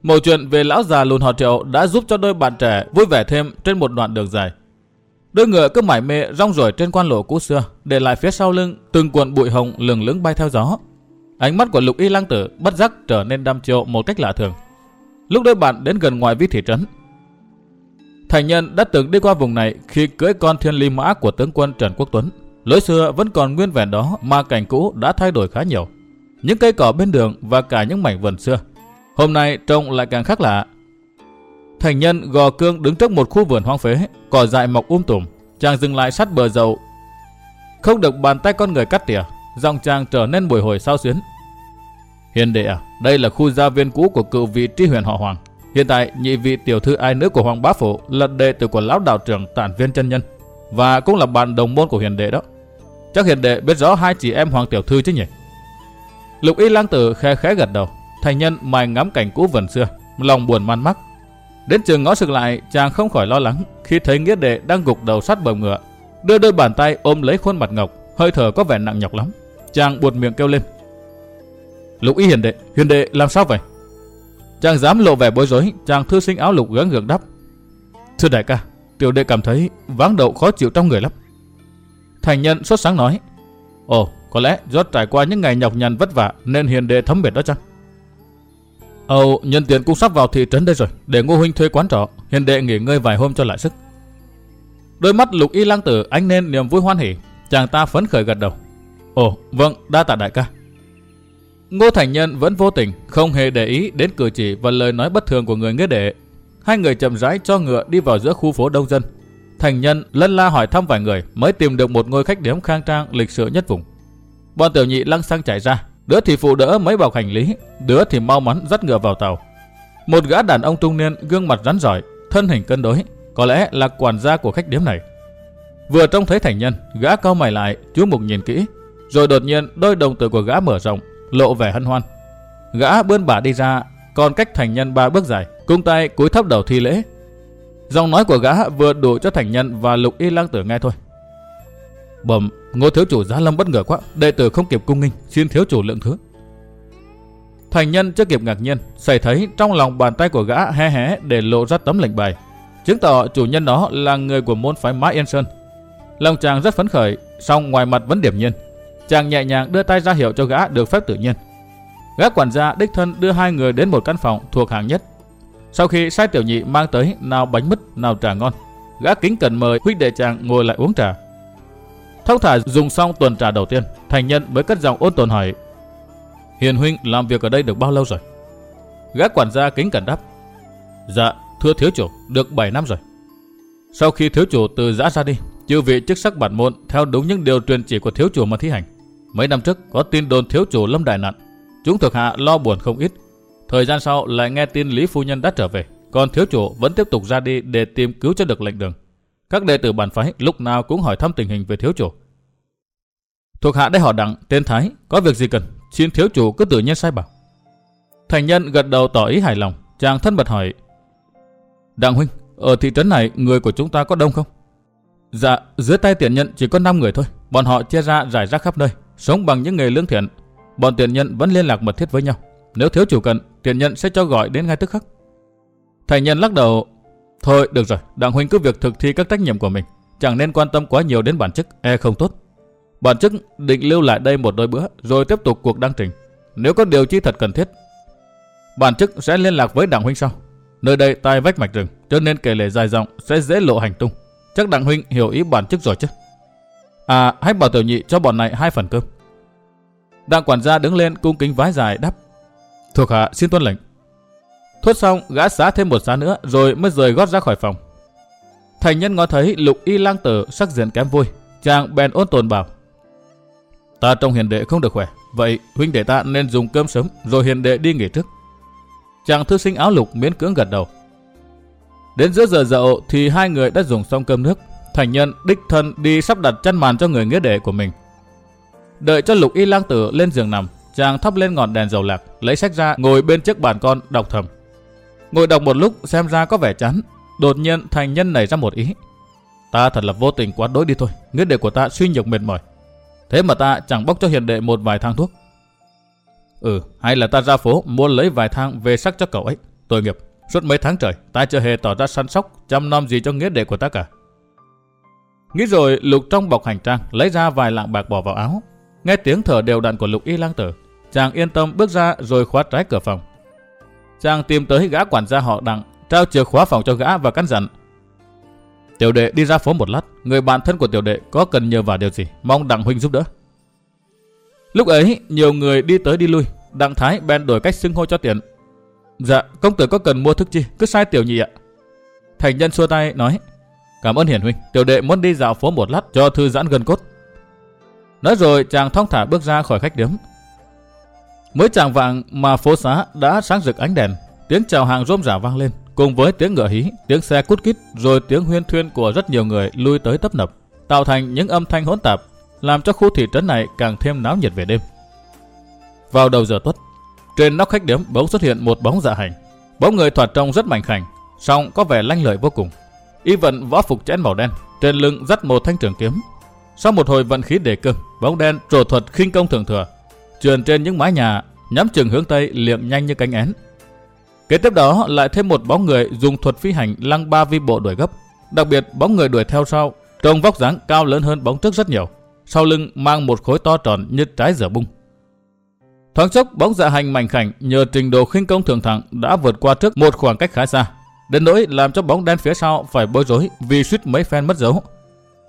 Một chuyện về lão già lùn họ triệu đã giúp cho đôi bạn trẻ vui vẻ thêm trên một đoạn đường dài. Đôi ngựa cứ mải mê rong rổi trên quan lộ cũ xưa, để lại phía sau lưng từng cuộn bụi hồng lừng lững bay theo gió. Ánh mắt của Lục Y Lang Tử bất giác trở nên đăm chiêu một cách lạ thường. Lúc đôi bạn đến gần ngoài vi thị trấn, Thành nhân đã từng đi qua vùng này khi cưỡi con thiên ly mã của tướng quân Trần Quốc Tuấn. Lối xưa vẫn còn nguyên vẹn đó mà cảnh cũ đã thay đổi khá nhiều. Những cây cỏ bên đường và cả những mảnh vườn xưa. Hôm nay trông lại càng khác lạ. Thành nhân gò cương đứng trước một khu vườn hoang phế, cỏ dại mọc um tùm. Chàng dừng lại sát bờ dầu Không được bàn tay con người cắt tỉa, dòng chàng trở nên bồi hồi sao xuyến. Hiền đệ à, đây là khu gia viên cũ của cựu vị tri huyền họ Hoàng. Hiện tại, nhị vị tiểu thư ai nữ của Hoàng Bá Phủ là đệ tử của lão đạo trưởng Tản Viên chân Nhân và cũng là bạn đồng môn của hiền đệ đó. Chắc hiền đệ biết rõ hai chị em Hoàng tiểu thư chứ nhỉ? Lục Y Lang Tử khe khẽ gật đầu, thành nhân mài ngắm cảnh cũ vần xưa, lòng buồn man mắc. Đến trường ngó sực lại, chàng không khỏi lo lắng khi thấy nghĩa đệ đang gục đầu sát bờ ngựa, đưa đôi bàn tay ôm lấy khuôn mặt ngọc, hơi thở có vẻ nặng nhọc lắm. Chàng buột miệng kêu lên. Lục Y hiền đệ, hiền đệ làm sao vậy? Chàng dám lộ vẻ bối rối, chàng thư sinh áo lục gắng gượng đáp. Thưa đại ca, tiểu đệ cảm thấy váng đầu khó chịu trong người lắm. Thành nhân sốt sáng nói. Ồ, có lẽ do trải qua những ngày nhọc nhằn vất vả nên hiền đệ thấm biệt đó chăng? Âu, nhân tiện cũng sắp vào thị trấn đây rồi, để Ngô huynh thuê quán trọ, hiền đệ nghỉ ngơi vài hôm cho lại sức. Đôi mắt Lục Y Lang Tử ánh lên niềm vui hoan hỉ, chàng ta phấn khởi gật đầu. Ồ, vâng, đa tạ đại ca. Ngô Thành Nhân vẫn vô tình, không hề để ý đến cử chỉ và lời nói bất thường của người nghĩa đệ. Hai người chậm rãi cho ngựa đi vào giữa khu phố đông dân. Thành Nhân lân la hỏi thăm vài người mới tìm được một ngôi khách điếm khang trang lịch sự nhất vùng. Bọn tiểu nhị lăng xăng chạy ra, đứa thì phụ đỡ mấy bọc hành lý, đứa thì mau mắn dắt ngựa vào tàu. Một gã đàn ông trung niên gương mặt rắn giỏi, thân hình cân đối, có lẽ là quản gia của khách điếm này. Vừa trông thấy thành nhân, gã cau mày lại, chú mục nhìn kỹ, rồi đột nhiên đôi đồng tử của gã mở rộng, lộ vẻ hân hoan. Gã bươn bả đi ra, còn cách thành nhân ba bước dài, cung tay cúi thấp đầu thi lễ. Giọng nói của gã vừa đủ cho thành nhân và lục y lang tử nghe thôi. Bẩm, ngô thiếu chủ giá lâm bất ngờ quá, đệ tử không kịp cung nghinh, xin thiếu chủ lượng thứ. Thành nhân chưa kịp ngạc nhiên, xảy thấy trong lòng bàn tay của gã hé hé để lộ ra tấm lệnh bài, chứng tỏ chủ nhân đó là người của môn phái Mã Yên Sơn. Lòng chàng rất phấn khởi, song ngoài mặt vẫn điểm nhiên. Chàng nhẹ nhàng đưa tay ra hiệu cho gã được phép tự nhiên. Gã quản gia đích thân đưa hai người đến một căn phòng thuộc hàng nhất. Sau khi sai tiểu nhị mang tới nào bánh mứt nào trà ngon, gã kính cẩn mời huynh đệ chàng ngồi lại uống trà. Thông thả dùng xong tuần trà đầu tiên, thành nhân mới cất giọng ôn tồn hỏi. Hiền huynh làm việc ở đây được bao lâu rồi? Gã quản gia kính cẩn đáp. Dạ, thưa thiếu chủ, được 7 năm rồi. Sau khi thiếu chủ từ giã ra đi, chư vị chức sắc bản môn theo đúng những điều truyền chỉ của thiếu chủ mà thi hành. Mấy năm trước có tin đồn thiếu chủ lâm đại nạn, chúng thuộc hạ lo buồn không ít. Thời gian sau lại nghe tin Lý Phu Nhân đã trở về, còn thiếu chủ vẫn tiếp tục ra đi để tìm cứu cho được lệnh đường. Các đệ tử bản phái lúc nào cũng hỏi thăm tình hình về thiếu chủ. Thuộc hạ đây họ đặng, tên Thái, có việc gì cần, xin thiếu chủ cứ tự nhiên sai bảo. Thành nhân gật đầu tỏ ý hài lòng, chàng thân mật hỏi. Đặng huynh, ở thị trấn này người của chúng ta có đông không? Dạ, dưới tay tiện nhân chỉ có 5 người thôi. Bọn họ chia ra rải rác khắp nơi, sống bằng những nghề lương thiện. Bọn tiện nhân vẫn liên lạc mật thiết với nhau. Nếu thiếu chủ cần, tiện nhân sẽ cho gọi đến ngay tức khắc. Thành nhân lắc đầu. Thôi, được rồi, đặng huynh cứ việc thực thi các trách nhiệm của mình. Chẳng nên quan tâm quá nhiều đến bản chức, e không tốt. Bản chức định lưu lại đây một đôi bữa, rồi tiếp tục cuộc đăng trình. Nếu có điều chi thật cần thiết, bản chức sẽ liên lạc với đặng huynh sau. Nơi đây tai vách mạch rừng, cho nên kể lể dài dòng sẽ dễ lộ hành tung. Chắc đặng huynh hiểu ý bản chức rồi chứ. À, hãy bảo tiểu nhị cho bọn này hai phần cơm. Đặng quản gia đứng lên cung kính vái dài đáp. Thuộc hạ xin tuân lệnh. Thốt xong, gã xá thêm một xá nữa rồi mới rời gót ra khỏi phòng. Thành nhân ngó thấy lục y lang tử sắc diện kém vui. Chàng bèn ôn tồn bảo. Ta trong hiền đệ không được khỏe. Vậy huynh đệ ta nên dùng cơm sớm rồi hiền đệ đi nghỉ trước. Chàng thư sinh áo lục miễn cưỡng gật đầu. Đến giữa giờ dậu thì hai người đã dùng xong cơm nước. Thành nhân đích thân đi sắp đặt chăn màn cho người nghĩa đệ của mình. Đợi cho lục y lang tử lên giường nằm, chàng thắp lên ngọn đèn dầu lạc, lấy sách ra ngồi bên chiếc bàn con đọc thầm. Ngồi đọc một lúc xem ra có vẻ chán, đột nhiên thành nhân nảy ra một ý. Ta thật là vô tình quá đối đi thôi, nghĩa đệ của ta suy nhược mệt mỏi. Thế mà ta chẳng bốc cho hiền đệ một vài thang thuốc. Ừ, hay là ta ra phố mua lấy vài thang về sắc cho cậu ấy. Tội nghiệp, suốt mấy tháng trời, ta chưa hề tỏ ra săn sóc, chăm nom gì cho nghĩa đệ của ta cả. Nghĩ rồi, Lục trong bọc hành trang lấy ra vài lạng bạc bỏ vào áo. Nghe tiếng thở đều đặn của Lục Y Lang Tử, chàng yên tâm bước ra rồi khóa trái cửa phòng. Chàng tìm tới gã quản gia họ Đặng, trao chìa khóa phòng cho gã và căn dặn. Tiểu đệ đi ra phố một lát, người bạn thân của tiểu đệ có cần nhờ vào điều gì, mong Đặng huynh giúp đỡ. Lúc ấy, nhiều người đi tới đi lui, Đặng Thái bèn đổi cách xưng hô cho tiền. Dạ, công tử có cần mua thức chi, cứ sai tiểu nhị ạ. Thành nhân xua tay nói, cảm ơn hiển huynh, tiểu đệ muốn đi dạo phố một lát cho thư giãn gần cốt. Nói rồi chàng thong thả bước ra khỏi khách điếm. Mới chàng vạng mà phố xá đã sáng rực ánh đèn, tiếng chào hàng rôm rả vang lên, cùng với tiếng ngựa hí, tiếng xe cút kít, rồi tiếng huyên thuyên của rất nhiều người lui tới tấp nập, tạo thành những âm thanh hỗn tạp làm cho khu thị trấn này càng thêm náo nhiệt về đêm. Vào đầu giờ tuất, trên nóc khách điếm bỗng xuất hiện một bóng dạ hành. Bóng người thoạt trông rất mảnh khảnh, song có vẻ lanh lợi vô cùng. Y vận võ phục chén màu đen, trên lưng dắt một thanh trường kiếm. Sau một hồi vận khí đề cương, bóng đen trổ thuật khinh công thường thừa, trườn trên những mái nhà, nhắm trường hướng tây liệng nhanh như cánh én. Kế tiếp đó lại thêm một bóng người dùng thuật phi hành lăng ba vi bộ đuổi gấp. Đặc biệt bóng người đuổi theo sau, trông vóc dáng cao lớn hơn bóng trước rất nhiều sau lưng mang một khối to tròn như trái dở bung. Thoáng chốc bóng dạ hành mảnh khảnh nhờ trình độ khinh công thường thẳng đã vượt qua trước một khoảng cách khá xa. Đến nỗi làm cho bóng đen phía sau phải bối rối vì suýt mấy phen mất dấu.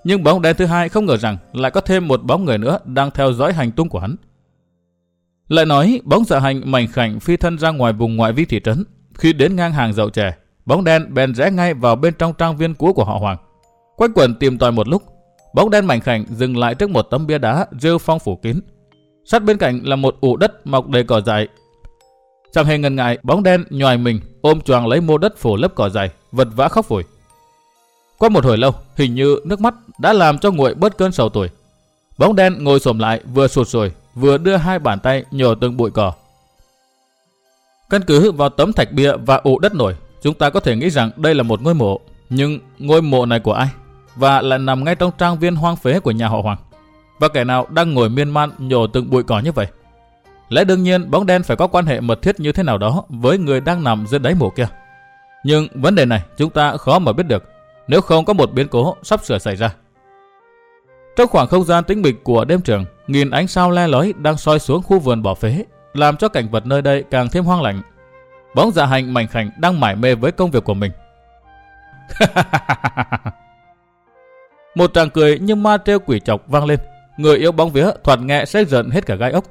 Nhưng bóng đen thứ hai không ngờ rằng lại có thêm một bóng người nữa đang theo dõi hành tung của hắn. Lại nói bóng dạ hành mảnh khảnh phi thân ra ngoài vùng ngoại vi thị trấn. Khi đến ngang hàng dậu trẻ, bóng đen bèn rẽ ngay vào bên trong trang viên cũ của họ Hoàng. Quanh quần tìm tòi một lúc, bóng đen mảnh khảnh dừng lại trước một tấm bia đá rêu phong phủ kín. Sát bên cạnh là một ụ đất mọc đầy cỏ dại. Chẳng hề ngần ngại, bóng đen nhòi mình ôm choàng lấy mô đất phủ lớp cỏ dại, vật vã khóc phổi. Qua một hồi lâu, hình như nước mắt đã làm cho nguội bớt cơn sầu tuổi. Bóng đen ngồi xổm lại, vừa sụt sùi, vừa đưa hai bàn tay nhổ từng bụi cỏ. Căn cứ vào tấm thạch bia và ụ đất nổi, chúng ta có thể nghĩ rằng đây là một ngôi mộ. Nhưng ngôi mộ này của ai? Và lại nằm ngay trong trang viên hoang phế của nhà họ Hoàng. Và kẻ nào đang ngồi miên man nhổ từng bụi cỏ như vậy? Lẽ đương nhiên bóng đen phải có quan hệ mật thiết như thế nào đó với người đang nằm dưới đáy mộ kia. Nhưng vấn đề này chúng ta khó mà biết được nếu không có một biến cố sắp sửa xảy ra. Trong khoảng không gian tĩnh mịch của đêm trường, nghìn ánh sao le lói đang soi xuống khu vườn bỏ phế, làm cho cảnh vật nơi đây càng thêm hoang lạnh. Bóng dạ hành mảnh khảnh đang mải mê với công việc của mình. một tràng cười như ma treo quỷ chọc vang lên. Người yêu bóng vía thoạt nghe sẽ giận hết cả gai ốc.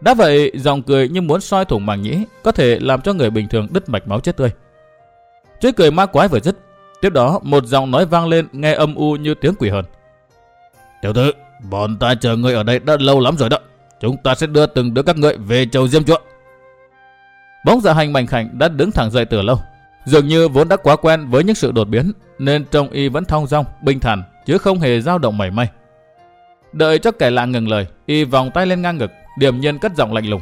Đã vậy, giọng cười như muốn soi thủng màng nhĩ, có thể làm cho người bình thường đứt mạch máu chết tươi. Chuỗi cười ma quái vừa dứt, tiếp đó một giọng nói vang lên nghe âm u như tiếng quỷ hờn. Tiểu thư, bọn ta chờ ngươi ở đây đã lâu lắm rồi đó. Chúng ta sẽ đưa từng đứa các ngươi về chầu diêm chuộng. Bóng dạ hành mảnh khảnh đã đứng thẳng dậy từ lâu. Dường như vốn đã quá quen với những sự đột biến, nên trông y vẫn thong dong, bình thản, chứ không hề dao động mảy may. Đợi cho kẻ lạ ngừng lời, y vòng tay lên ngang ngực, điểm nhiên cất giọng lạnh lùng.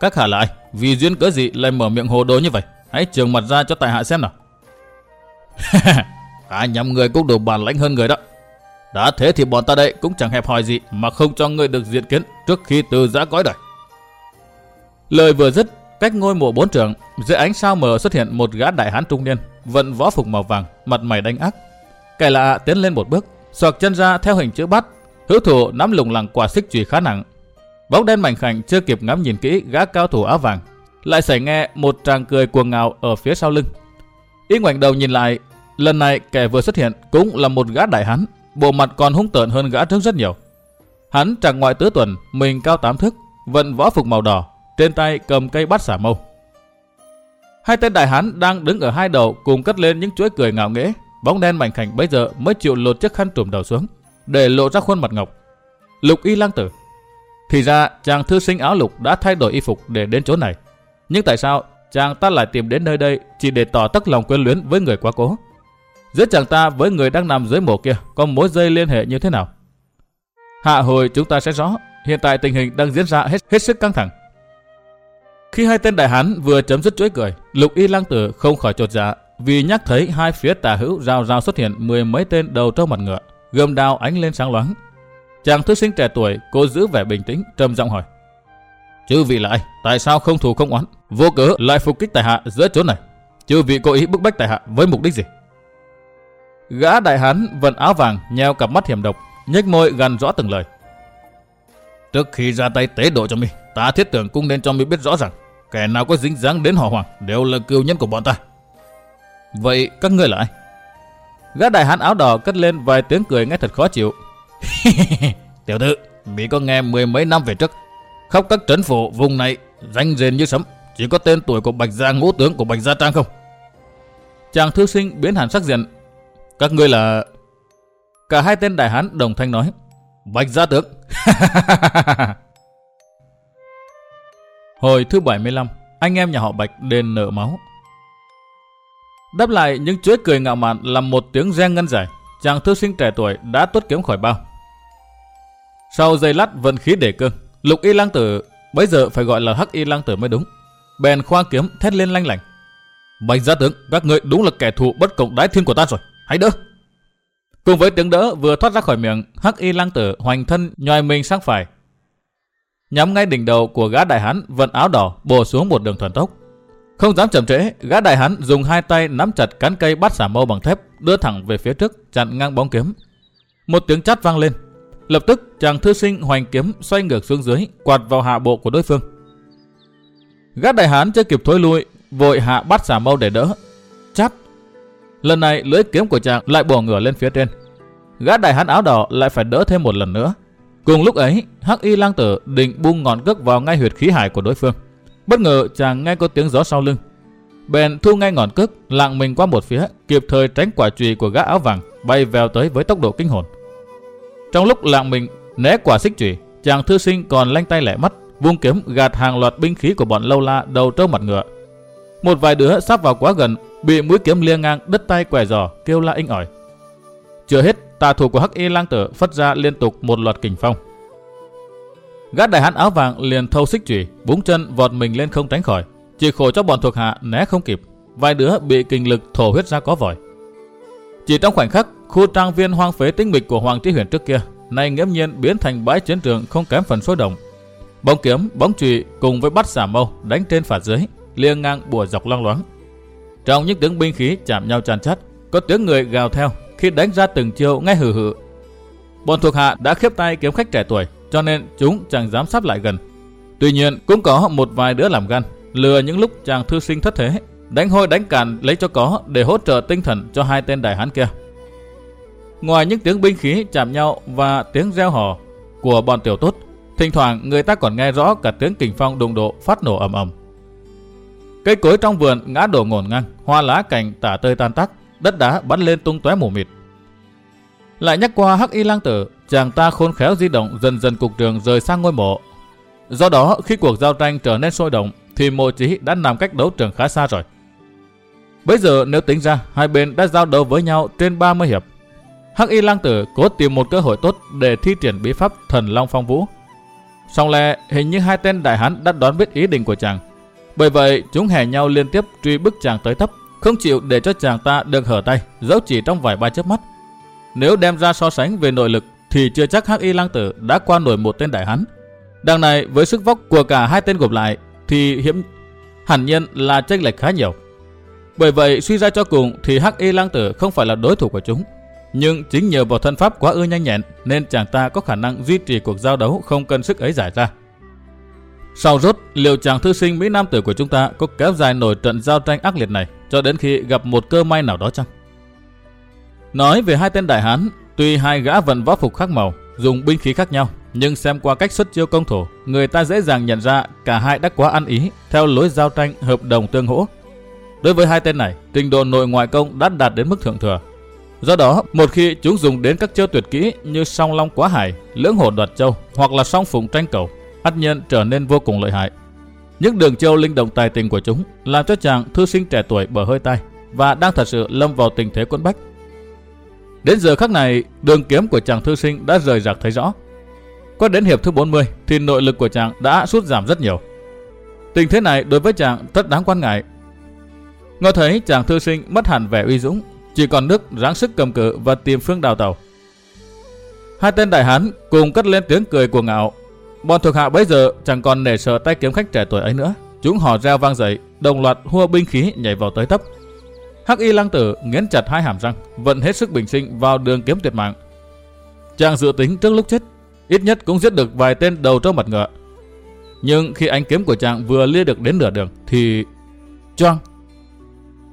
Các hạ lại, vì duyên cớ gì lại mở miệng hồ đồ như vậy? Hãy trường mặt ra cho tại hạ xem nào. à nhầm người cũng đủ bản lãnh hơn người đó. Đã thế thì bọn ta đây cũng chẳng hẹp hòi gì mà không cho ngươi được diện kiến trước khi từ giã cõi đời. Lời vừa dứt, cách ngôi mộ bốn trưởng, dưới ánh sao mờ xuất hiện một gã đại hán trung niên, vận võ phục màu vàng, mặt mày đánh ác. Kẻ lạ tiến lên một bước, xoạc chân ra theo hình chữ bát, hữu thủ nắm lùng lẳng quả xích chùy khá nặng. Bóng đen mảnh khảnh chưa kịp ngắm nhìn kỹ gã cao thủ áo vàng, lại xảy nghe một tràng cười cuồng ngạo ở phía sau lưng. Y ngoảnh đầu nhìn lại, lần này kẻ vừa xuất hiện cũng là một gã đại hán, bộ mặt còn hung tợn hơn gã trước rất nhiều. Hắn chẳng ngoại tứ tuần, mình cao tám thước, vận võ phục màu đỏ, trên tay cầm cây bát xả mâu. Hai tên đại hán đang đứng ở hai đầu cùng cất lên những chuỗi cười ngạo nghễ. Bóng đen mảnh khảnh bây giờ mới chịu lột chiếc khăn trùm đầu xuống, để lộ ra khuôn mặt ngọc. Lục y lang tử. Thì ra chàng thư sinh áo lục đã thay đổi y phục để đến chỗ này. Nhưng tại sao chàng ta lại tìm đến nơi đây chỉ để tỏ tất lòng quyến luyến với người quá cố? Giữa chàng ta với người đang nằm dưới mộ kia có mối dây liên hệ như thế nào? Hạ hồi chúng ta sẽ rõ. Hiện tại tình hình đang diễn ra hết hết sức căng thẳng. Khi hai tên đại hán vừa chấm dứt chuỗi cười, lục y lang tử không khỏi chột dạ vì nhắc thấy hai phía tà hữu rào rào xuất hiện mười mấy tên đầu trâu mặt ngựa, gươm đao ánh lên sáng loáng. Chàng thư sinh trẻ tuổi cố giữ vẻ bình tĩnh, trầm giọng hỏi: "Chư vị là ai? Tại sao không thù không oán, vô cớ lại phục kích tại hạ giữa chỗ này? Chư vị cố ý bức bách tại hạ với mục đích gì?" Gã đại hán vận áo vàng, nheo cặp mắt hiểm độc, nhếch môi gần rõ từng lời. Trước khi ra tay tế độ cho mi, ta thiết tưởng cũng nên cho mi biết rõ rằng kẻ nào có dính dáng đến họ hoàng đều là cựu nhân của bọn ta. Vậy các ngươi là ai? Gã đại hán áo đỏ cất lên vài tiếng cười nghe thật khó chịu. Tiểu thư, Mỹ có nghe mười mấy năm về trước, khắp các trấn phủ vùng này danh rền như sấm, chỉ có tên tuổi của Bạch Gia ngũ tướng của Bạch Gia Trang không? Chàng thư sinh biến hẳn sắc diện. Các ngươi là... Cả hai tên đại hán đồng thanh nói. Bạch Gia tướng. Hồi thứ 75, anh em nhà họ Bạch đền nợ máu. Đáp lại những chuỗi cười ngạo mạn là một tiếng reng ngân dài, chàng thư sinh trẻ tuổi đã tuốt kiếm khỏi bao. Sau giây lát vận khí để cương, lục y lang tử bây giờ phải gọi là hắc y lang tử mới đúng. Bèn khoa kiếm thét lên lanh lảnh. Bạch gia tướng, các ngươi đúng là kẻ thù bất cộng đái thiên của ta rồi, hãy đỡ. Cùng với tiếng đỡ vừa thoát ra khỏi miệng, hắc y lang tử hoành thân nhòi mình sang phải. Nhắm ngay đỉnh đầu của gã đại hán vận áo đỏ bổ xuống một đường thuần tốc. Không dám chậm trễ, gã đại hán dùng hai tay nắm chặt cán cây bắt xả mâu bằng thép, đưa thẳng về phía trước, chặn ngang bóng kiếm. Một tiếng chát vang lên. Lập tức chàng thư sinh hoành kiếm xoay ngược xuống dưới, quạt vào hạ bộ của đối phương. Gã đại hán chưa kịp thối lui, vội hạ bắt xả mâu để đỡ. Lần này lưỡi kiếm của chàng lại bổ ngửa lên phía trên. Gã đại hán áo đỏ lại phải đỡ thêm một lần nữa. Cùng lúc ấy, Hắc Y Lang Tử định bung ngọn cước vào ngay huyệt khí hải của đối phương. Bất ngờ chàng nghe có tiếng gió sau lưng. Bèn thu ngay ngọn cước, lạng mình qua một phía, kịp thời tránh quả chùy của gã áo vàng bay vèo tới với tốc độ kinh hồn. Trong lúc lạng mình né quả xích chùy, chàng thư sinh còn lanh tay lẻ mắt, vung kiếm gạt hàng loạt binh khí của bọn lâu la đầu trâu mặt ngựa. Một vài đứa sắp vào quá gần, bị mũi kiếm liêng ngang đứt tay quẻ giò, kêu la inh ỏi. Chưa hết, tà thủ của Hắc Y Lang Tử phất ra liên tục một loạt kình phong. Gã đại hán áo vàng liền thâu xích chủy, búng chân vọt mình lên không tránh khỏi, chỉ khổ cho bọn thuộc hạ né không kịp, vài đứa bị kình lực thổ huyết ra có vòi. Chỉ trong khoảnh khắc, khu trang viên hoang phế tĩnh mịch của Hoàng Trí Huyền trước kia, nay nghiễm nhiên biến thành bãi chiến trường không kém phần sôi động. Bóng kiếm, bóng chùy cùng với bắt xả mâu đánh trên phạt dưới, liêng ngang bùa dọc loang loáng. Trong những tiếng binh khí chạm nhau tràn chát, có tiếng người gào theo khi đánh ra từng chiêu ngay hừ hừ. Bọn thuộc hạ đã khiếp tay kiếm khách trẻ tuổi, cho nên chúng chẳng dám sát lại gần. Tuy nhiên cũng có một vài đứa làm gan, lừa những lúc chàng thư sinh thất thế, đánh hôi đánh càn lấy cho có để hỗ trợ tinh thần cho hai tên đại hán kia. Ngoài những tiếng binh khí chạm nhau và tiếng reo hò của bọn tiểu tốt, thỉnh thoảng người ta còn nghe rõ cả tiếng kình phong đụng độ phát nổ ầm ầm. Cây cối trong vườn ngã đổ ngổn ngang, hoa lá cành tả tơi tan tác, đất đá bắn lên tung tóe mù mịt. Lại nhắc qua Hắc Y Lang Tử, chàng ta khôn khéo di động dần dần cục trường rời sang ngôi mộ. Do đó, khi cuộc giao tranh trở nên sôi động, thì mộ chí đã nằm cách đấu trường khá xa rồi. Bây giờ nếu tính ra, hai bên đã giao đấu với nhau trên 30 hiệp. Hắc Y Lang Tử cố tìm một cơ hội tốt để thi triển bí pháp Thần Long Phong Vũ. Song lẽ hình như hai tên đại hán đã đoán biết ý định của chàng. Bởi vậy, chúng hè nhau liên tiếp truy bức chàng tới thấp, không chịu để cho chàng ta được hở tay, dẫu chỉ trong vài ba chớp mắt. Nếu đem ra so sánh về nội lực thì chưa chắc Hắc Y Lang Tử đã qua nổi một tên đại hán. Đằng này với sức vóc của cả hai tên gộp lại thì hiểm hẳn nhiên là chênh lệch khá nhiều. Bởi vậy suy ra cho cùng thì Hắc Y Lang Tử không phải là đối thủ của chúng. Nhưng chính nhờ vào thân pháp quá ư nhanh nhẹn nên chàng ta có khả năng duy trì cuộc giao đấu không cần sức ấy giải ra. Sau rốt, liệu chàng thư sinh Mỹ Nam tử của chúng ta có kéo dài nổi trận giao tranh ác liệt này cho đến khi gặp một cơ may nào đó chăng? Nói về hai tên đại hán, tuy hai gã vận võ phục khác màu, dùng binh khí khác nhau, nhưng xem qua cách xuất chiêu công thủ, người ta dễ dàng nhận ra cả hai đã quá ăn ý theo lối giao tranh hợp đồng tương hỗ. Đối với hai tên này, trình độ nội ngoại công đã đạt đến mức thượng thừa. Do đó, một khi chúng dùng đến các chiêu tuyệt kỹ như song long quá hải, lưỡng hổ đoạt châu hoặc là song phụng tranh cầu, ắt nhiên trở nên vô cùng lợi hại. Những đường châu linh động tài tình của chúng làm cho chàng thư sinh trẻ tuổi bở hơi tay và đang thật sự lâm vào tình thế quẫn bách. Đến giờ khắc này, đường kiếm của chàng thư sinh đã rời rạc thấy rõ. Qua đến hiệp thứ 40 thì nội lực của chàng đã sút giảm rất nhiều. Tình thế này đối với chàng rất đáng quan ngại. Ngờ thấy chàng thư sinh mất hẳn vẻ uy dũng, chỉ còn nước ráng sức cầm cự và tìm phương đào tàu. Hai tên đại hán cùng cất lên tiếng cười của ngạo. Bọn thuộc hạ bây giờ chẳng còn nể sợ tay kiếm khách trẻ tuổi ấy nữa. Chúng hò reo vang dậy, đồng loạt hua binh khí nhảy vào tới tấp. Hắc Y Lăng Tử nghiến chặt hai hàm răng, vận hết sức bình sinh vào đường kiếm tuyệt mạng. Chàng dự tính trước lúc chết, ít nhất cũng giết được vài tên đầu trâu mặt ngựa. Nhưng khi ánh kiếm của chàng vừa lia được đến nửa đường thì choang.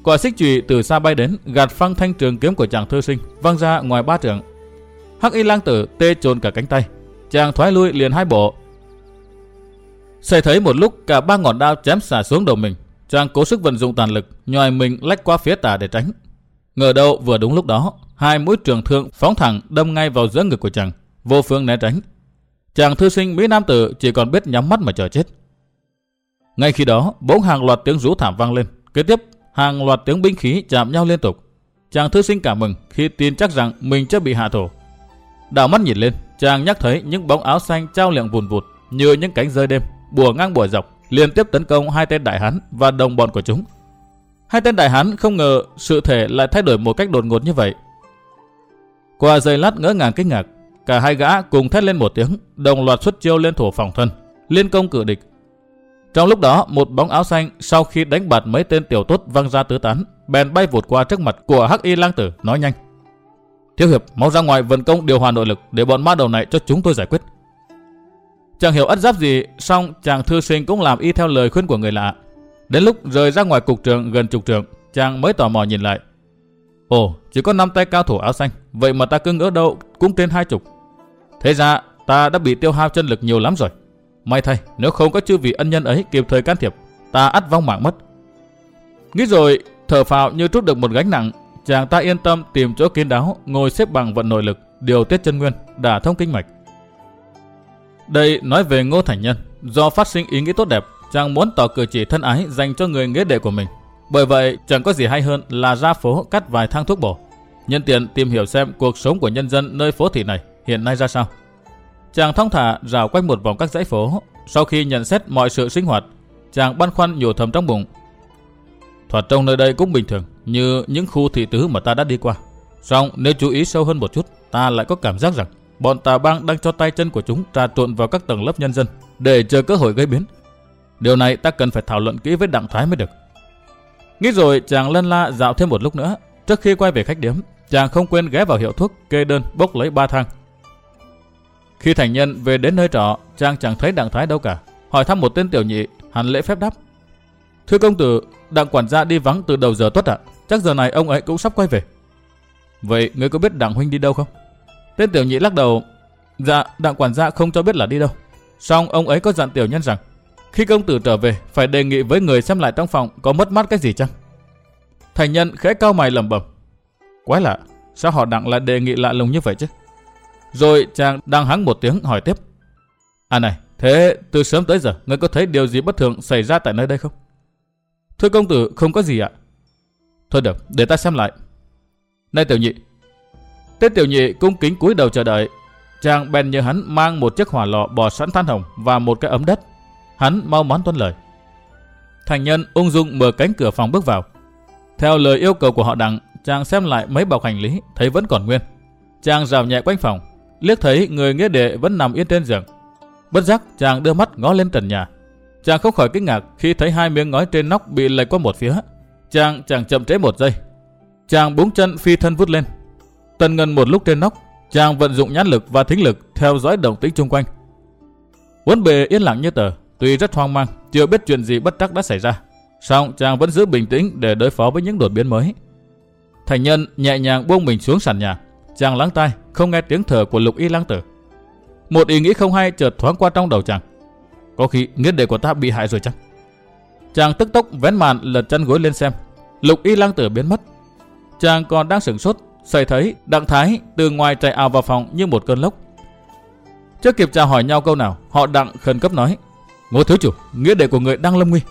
Quả xích chùy từ xa bay đến, gạt phăng thanh trường kiếm của chàng thư sinh, văng ra ngoài ba trường. Hắc Y Lang Tử tê chồn cả cánh tay, chàng thoái lui liền hai bộ. Xảy thấy một lúc cả ba ngọn đao chém xả xuống đầu mình, chàng cố sức vận dụng toàn lực, nhòi mình lách qua phía tả để tránh. Ngờ đâu vừa đúng lúc đó, hai mũi trường thương phóng thẳng đâm ngay vào giữa ngực của chàng, vô phương né tránh. Chàng thư sinh Mỹ Nam Tử chỉ còn biết nhắm mắt mà chờ chết. Ngay khi đó, bỗng hàng loạt tiếng rú thảm vang lên. Kế tiếp, hàng loạt tiếng binh khí chạm nhau liên tục. Chàng thư sinh cảm mừng khi tin chắc rằng mình chưa bị hạ thổ. Đảo mắt nhìn lên, chàng nhắc thấy những bóng áo xanh trao liệng vùn vụt như những cánh rơi đêm, bùa ngang bùa dọc, liên tiếp tấn công hai tên đại hán và đồng bọn của chúng. Hai tên đại hán không ngờ sự thể lại thay đổi một cách đột ngột như vậy. Qua giây lát ngỡ ngàng kinh ngạc, cả hai gã cùng thét lên một tiếng, đồng loạt xuất chiêu lên thủ phòng thân, liên công cử địch. Trong lúc đó, một bóng áo xanh sau khi đánh bạt mấy tên tiểu tốt văng ra tứ tán, bèn bay vụt qua trước mặt của Hắc Y Lang Tử nói nhanh: Thiếu hiệp, mau ra ngoài vận công điều hòa nội lực để bọn ma đầu này cho chúng tôi giải quyết. Chẳng hiểu ất giáp gì, xong chàng thư sinh cũng làm y theo lời khuyên của người lạ. Đến lúc rời ra ngoài cục trường gần trục trường, chàng mới tò mò nhìn lại. Ồ, chỉ có năm tay cao thủ áo xanh, vậy mà ta cứ ngỡ đâu cũng trên hai chục. Thế ra ta đã bị tiêu hao chân lực nhiều lắm rồi. May thay, nếu không có chư vị ân nhân ấy kịp thời can thiệp, ta ắt vong mạng mất. Nghĩ rồi, thở phào như trút được một gánh nặng, chàng ta yên tâm tìm chỗ kín đáo, ngồi xếp bằng vận nội lực, điều tiết chân nguyên, đả thông kinh mạch. Đây nói về Ngô Thành Nhân, do phát sinh ý nghĩ tốt đẹp, chàng muốn tỏ cử chỉ thân ái dành cho người nghĩa đệ của mình. Bởi vậy, chẳng có gì hay hơn là ra phố cắt vài thang thuốc bổ, nhân tiện tìm hiểu xem cuộc sống của nhân dân nơi phố thị này hiện nay ra sao. Chàng thong thả rào quanh một vòng các dãy phố, sau khi nhận xét mọi sự sinh hoạt, chàng băn khoăn nhủ thầm trong bụng. Thoạt trông nơi đây cũng bình thường, như những khu thị tứ mà ta đã đi qua. Song nếu chú ý sâu hơn một chút, ta lại có cảm giác rằng bọn tà bang đang cho tay chân của chúng trà trộn vào các tầng lớp nhân dân để chờ cơ hội gây biến. Điều này ta cần phải thảo luận kỹ với Đặng Thái mới được. Nghĩ rồi chàng lân la dạo thêm một lúc nữa. Trước khi quay về khách điếm, chàng không quên ghé vào hiệu thuốc kê đơn bốc lấy ba thang. Khi thành nhân về đến nơi trọ, chàng chẳng thấy Đặng Thái đâu cả. Hỏi thăm một tên tiểu nhị, hắn lễ phép đáp. Thưa công tử, Đặng quản gia đi vắng từ đầu giờ tuất ạ. Chắc giờ này ông ấy cũng sắp quay về. Vậy ngươi có biết Đặng huynh đi đâu không? Tên tiểu nhị lắc đầu. Dạ, Đặng quản gia không cho biết là đi đâu. Xong ông ấy có dặn tiểu nhân rằng khi công tử trở về phải đề nghị với người xem lại trong phòng có mất mát cái gì chăng? Thành nhân khẽ cao mày lẩm bẩm. Quái lạ, sao họ Đặng lại đề nghị lạ lùng như vậy chứ? Rồi chàng đang hắng một tiếng hỏi tiếp. À này, thế từ sớm tới giờ, ngươi có thấy điều gì bất thường xảy ra tại nơi đây không? Thưa công tử, không có gì ạ. Thôi được, để ta xem lại. Này tiểu nhị. Tết tiểu nhị cung kính cúi đầu chờ đợi. Chàng bèn nhờ hắn mang một chiếc hỏa lò bò sẵn than hồng và một cái ấm đất. Hắn mau mắn tuân lời. Thành nhân ung dung mở cánh cửa phòng bước vào. Theo lời yêu cầu của họ đặng, chàng xem lại mấy bọc hành lý, thấy vẫn còn nguyên. Chàng rào nhẹ quanh phòng, liếc thấy người nghĩa đệ vẫn nằm yên trên giường. Bất giác chàng đưa mắt ngó lên trần nhà. Chàng không khỏi kinh ngạc khi thấy hai miếng ngói trên nóc bị lệch qua một phía. Chàng chẳng chậm trễ một giây. Chàng búng chân phi thân vút lên. Tần ngân một lúc trên nóc, chàng vận dụng nhãn lực và thính lực theo dõi động tĩnh xung quanh. huấn bề yên lặng như tờ, tuy rất hoang mang, chưa biết chuyện gì bất trắc đã xảy ra. Song chàng vẫn giữ bình tĩnh để đối phó với những đột biến mới. Thành nhân nhẹ nhàng buông mình xuống sàn nhà, chàng lắng tai, không nghe tiếng thở của lục y lang tử. Một ý nghĩ không hay chợt thoáng qua trong đầu chàng. Có khi nghĩa đệ của ta bị hại rồi chăng? Chàng tức tốc vén màn lật chân gối lên xem. Lục y lang tử biến mất. Chàng còn đang sửng sốt, xảy thấy đặng thái từ ngoài chạy ào vào phòng như một cơn lốc. Chưa kịp chào hỏi nhau câu nào, họ đặng khẩn cấp nói. Ngô thiếu chủ, nghĩa đệ của người đang lâm nguy.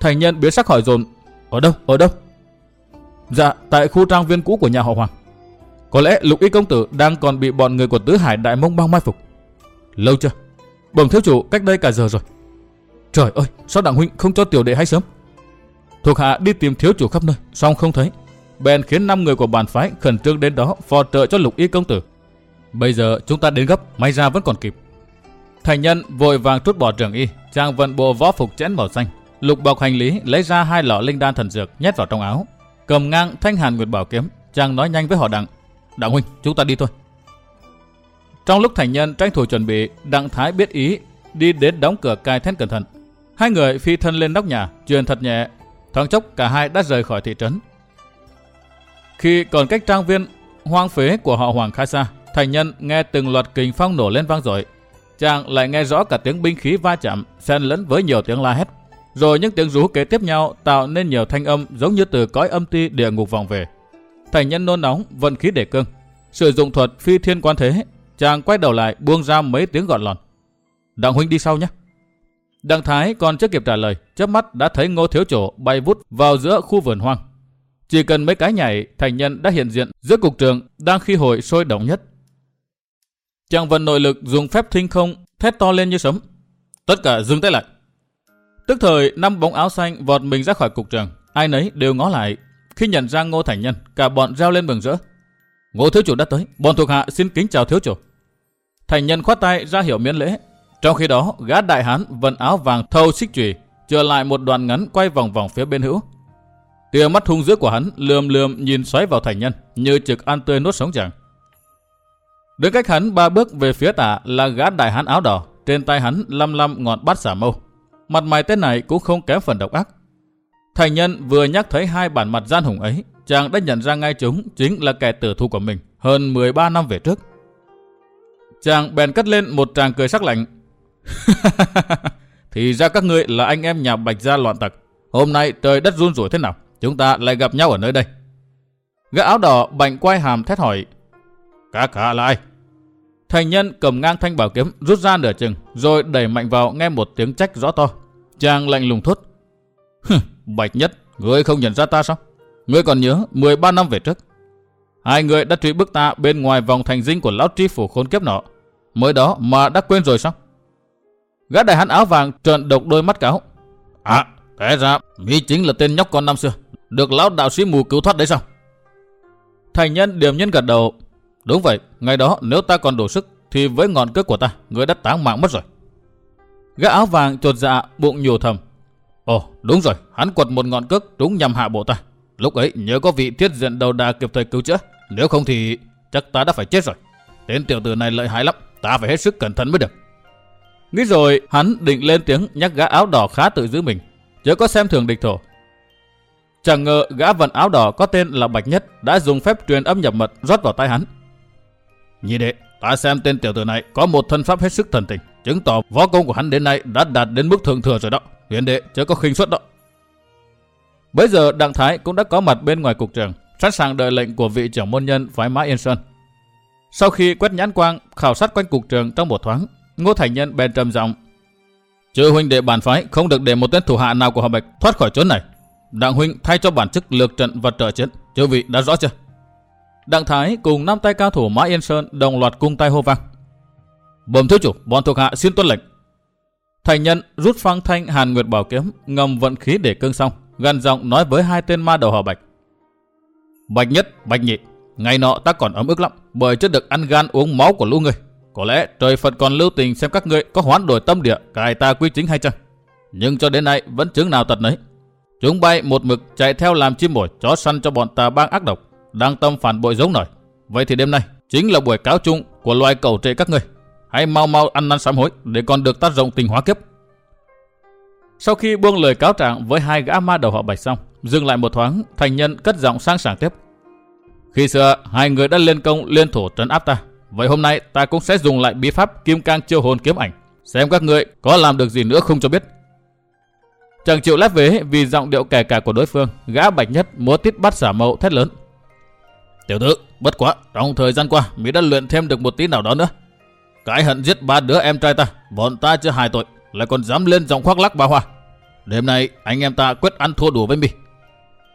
Thành nhân biến sắc hỏi dồn Ở đâu, ở đâu? Dạ, tại khu trang viên cũ của nhà họ Hoàng. Có lẽ lục y công tử đang còn bị bọn người của tứ hải đại mông bao mai phục. Lâu chưa? Bẩm thiếu chủ cách đây cả giờ rồi. Trời ơi, sao đặng huynh không cho tiểu đệ hay sớm? Thuộc hạ đi tìm thiếu chủ khắp nơi, song không thấy. Bèn khiến năm người của bản phái khẩn trương đến đó phò trợ cho lục y công tử. Bây giờ chúng ta đến gấp, may ra vẫn còn kịp. Thành nhân vội vàng trút bỏ trường y, chàng vận bộ võ phục chén màu xanh. Lục bọc hành lý lấy ra hai lọ linh đan thần dược nhét vào trong áo. Cầm ngang thanh hàn nguyệt bảo kiếm, chàng nói nhanh với họ đặng. Đặng huynh, chúng ta đi thôi. Trong lúc thành nhân tranh thủ chuẩn bị, Đặng Thái biết ý, đi đến đóng cửa cài then cẩn thận. Hai người phi thân lên nóc nhà, truyền thật nhẹ. Thoáng chốc cả hai đã rời khỏi thị trấn. Khi còn cách trang viên hoang phế của họ Hoàng khá xa, thành nhân nghe từng loạt kình phong nổ lên vang dội. Chàng lại nghe rõ cả tiếng binh khí va chạm, xen lẫn với nhiều tiếng la hét. Rồi những tiếng rú kế tiếp nhau tạo nên nhiều thanh âm giống như từ cõi âm ti địa ngục vòng về. Thành nhân nôn nóng, vận khí để cương. Sử dụng thuật phi thiên quan thế, chàng quay đầu lại buông ra mấy tiếng gọn lòn. Đặng huynh đi sau nhé. Đặng Thái còn chưa kịp trả lời, chớp mắt đã thấy ngô thiếu chủ bay vút vào giữa khu vườn hoang. Chỉ cần mấy cái nhảy, thành nhân đã hiện diện giữa cục trường đang khi hội sôi động nhất. Chàng vận nội lực dùng phép thinh không, thét to lên như sấm. Tất cả dừng tay lại. Tức thời, năm bóng áo xanh vọt mình ra khỏi cục trường. Ai nấy đều ngó lại. Khi nhận ra ngô thành nhân, cả bọn reo lên mừng rỡ. Ngô thiếu chủ đã tới, bọn thuộc hạ xin kính chào thiếu chủ. Thành nhân khoát tay ra hiểu miễn lễ. Trong khi đó, gã đại hán vận áo vàng thâu xích chùy, trở lại một đoạn ngắn quay vòng vòng phía bên hữu. Tia mắt hung dữ của hắn lườm lườm nhìn xoáy vào thành nhân như trực ăn tươi nuốt sống chàng. Đứng cách hắn ba bước về phía tả là gã đại hán áo đỏ, trên tay hắn lăm lăm ngọn bát xả mâu. Mặt mày tên này cũng không kém phần độc ác. Thành nhân vừa nhắc thấy hai bản mặt gian hùng ấy, chàng đã nhận ra ngay chúng chính là kẻ tử thu của mình hơn 13 năm về trước. Chàng bèn cất lên một tràng cười sắc lạnh. Thì ra các ngươi là anh em nhà Bạch Gia loạn tặc. Hôm nay trời đất run rủi thế nào? Chúng ta lại gặp nhau ở nơi đây. Gã áo đỏ bạnh quay hàm thét hỏi. Các hạ là ai? Thành nhân cầm ngang thanh bảo kiếm rút ra nửa chừng rồi đẩy mạnh vào nghe một tiếng trách rõ to. Chàng lạnh lùng thốt. Bạch nhất, ngươi không nhận ra ta sao? Ngươi còn nhớ 13 năm về trước. Hai người đã truy bức ta bên ngoài vòng thành dinh của lão tri phủ khốn kiếp nọ. Mới đó mà đã quên rồi sao? Gã đại hán áo vàng trợn độc đôi mắt cáo. À, thế ra Mỹ chính là tên nhóc con năm xưa. Được lão đạo sĩ mù cứu thoát đấy sao? Thành nhân điểm nhân gật đầu. Đúng vậy, ngày đó nếu ta còn đủ sức thì với ngọn cước của ta, người đã táng mạng mất rồi. Gã áo vàng trột dạ bụng nhủ thầm. Ồ, đúng rồi, hắn quật một ngọn cước trúng nhằm hạ bộ ta. Lúc ấy nhớ có vị thiết diện đầu đà kịp thời cứu chữa. Nếu không thì chắc ta đã phải chết rồi. Tên tiểu tử này lợi hại lắm, ta phải hết sức cẩn thận mới được. Nghĩ rồi, hắn định lên tiếng nhắc gã áo đỏ khá tự giữ mình, chớ có xem thường địch thổ. Chẳng ngờ gã vận áo đỏ có tên là Bạch Nhất đã dùng phép truyền âm nhập mật rót vào tay hắn. Nhị đệ, ta xem tên tiểu tử này có một thân pháp hết sức thần tình, chứng tỏ võ công của hắn đến nay đã đạt đến mức thượng thừa rồi đó. Huyền đệ chớ có khinh suất đó. Bây giờ Đặng Thái cũng đã có mặt bên ngoài cục trường, sẵn sàng đợi lệnh của vị trưởng môn nhân phái mã Yên Sơn. Sau khi quét nhãn quang khảo sát quanh cục trường trong một thoáng, Ngô Thành Nhân bèn trầm giọng: "Chư huynh đệ bản phái không được để một tên thủ hạ nào của Hòa Bạch thoát khỏi chỗ này. Đặng huynh thay cho bản chức lược trận và trợ chiến, chư vị đã rõ chưa?" Đặng Thái cùng năm tay cao thủ Mã Yên Sơn đồng loạt cung tay hô vang. "Bẩm thiếu chủ, bọn thuộc hạ xin tuân lệnh." Thành Nhân rút phăng thanh Hàn Nguyệt Bảo kiếm, ngầm vận khí để cương xong, gần giọng nói với hai tên ma đầu họ Bạch. Bạch Nhất, Bạch Nhị, ngày nọ ta còn ấm ức lắm, bởi chưa được ăn gan uống máu của lũ người. Có lẽ trời Phật còn lưu tình xem các ngươi có hoán đổi tâm địa cài ta quy chính hay chăng? Nhưng cho đến nay vẫn chứng nào tật nấy. Chúng bay một mực chạy theo làm chim mồi chó săn cho bọn tà bang ác độc, đang tâm phản bội giống nổi. Vậy thì đêm nay chính là buổi cáo chung của loài cầu trệ các ngươi. Hãy mau mau ăn năn sám hối để còn được tác rộng tình hóa kiếp. Sau khi buông lời cáo trạng với hai gã ma đầu họ bạch xong, dừng lại một thoáng, thành nhân cất giọng sang sảng tiếp. Khi xưa, hai người đã lên công liên thủ trấn áp ta. Vậy hôm nay ta cũng sẽ dùng lại bí pháp kim cang chiêu hồn kiếm ảnh. Xem các ngươi có làm được gì nữa không cho biết. Chẳng chịu lép vế vì giọng điệu kẻ cả của đối phương, gã bạch nhất múa tít bắt xả mậu thét lớn. Tiểu tử, bất quá, trong thời gian qua, Mỹ đã luyện thêm được một tí nào đó nữa. Cái hận giết ba đứa em trai ta, bọn ta chưa hài tội, lại còn dám lên giọng khoác lắc bà hoa. Đêm nay, anh em ta quyết ăn thua đủ với Mỹ.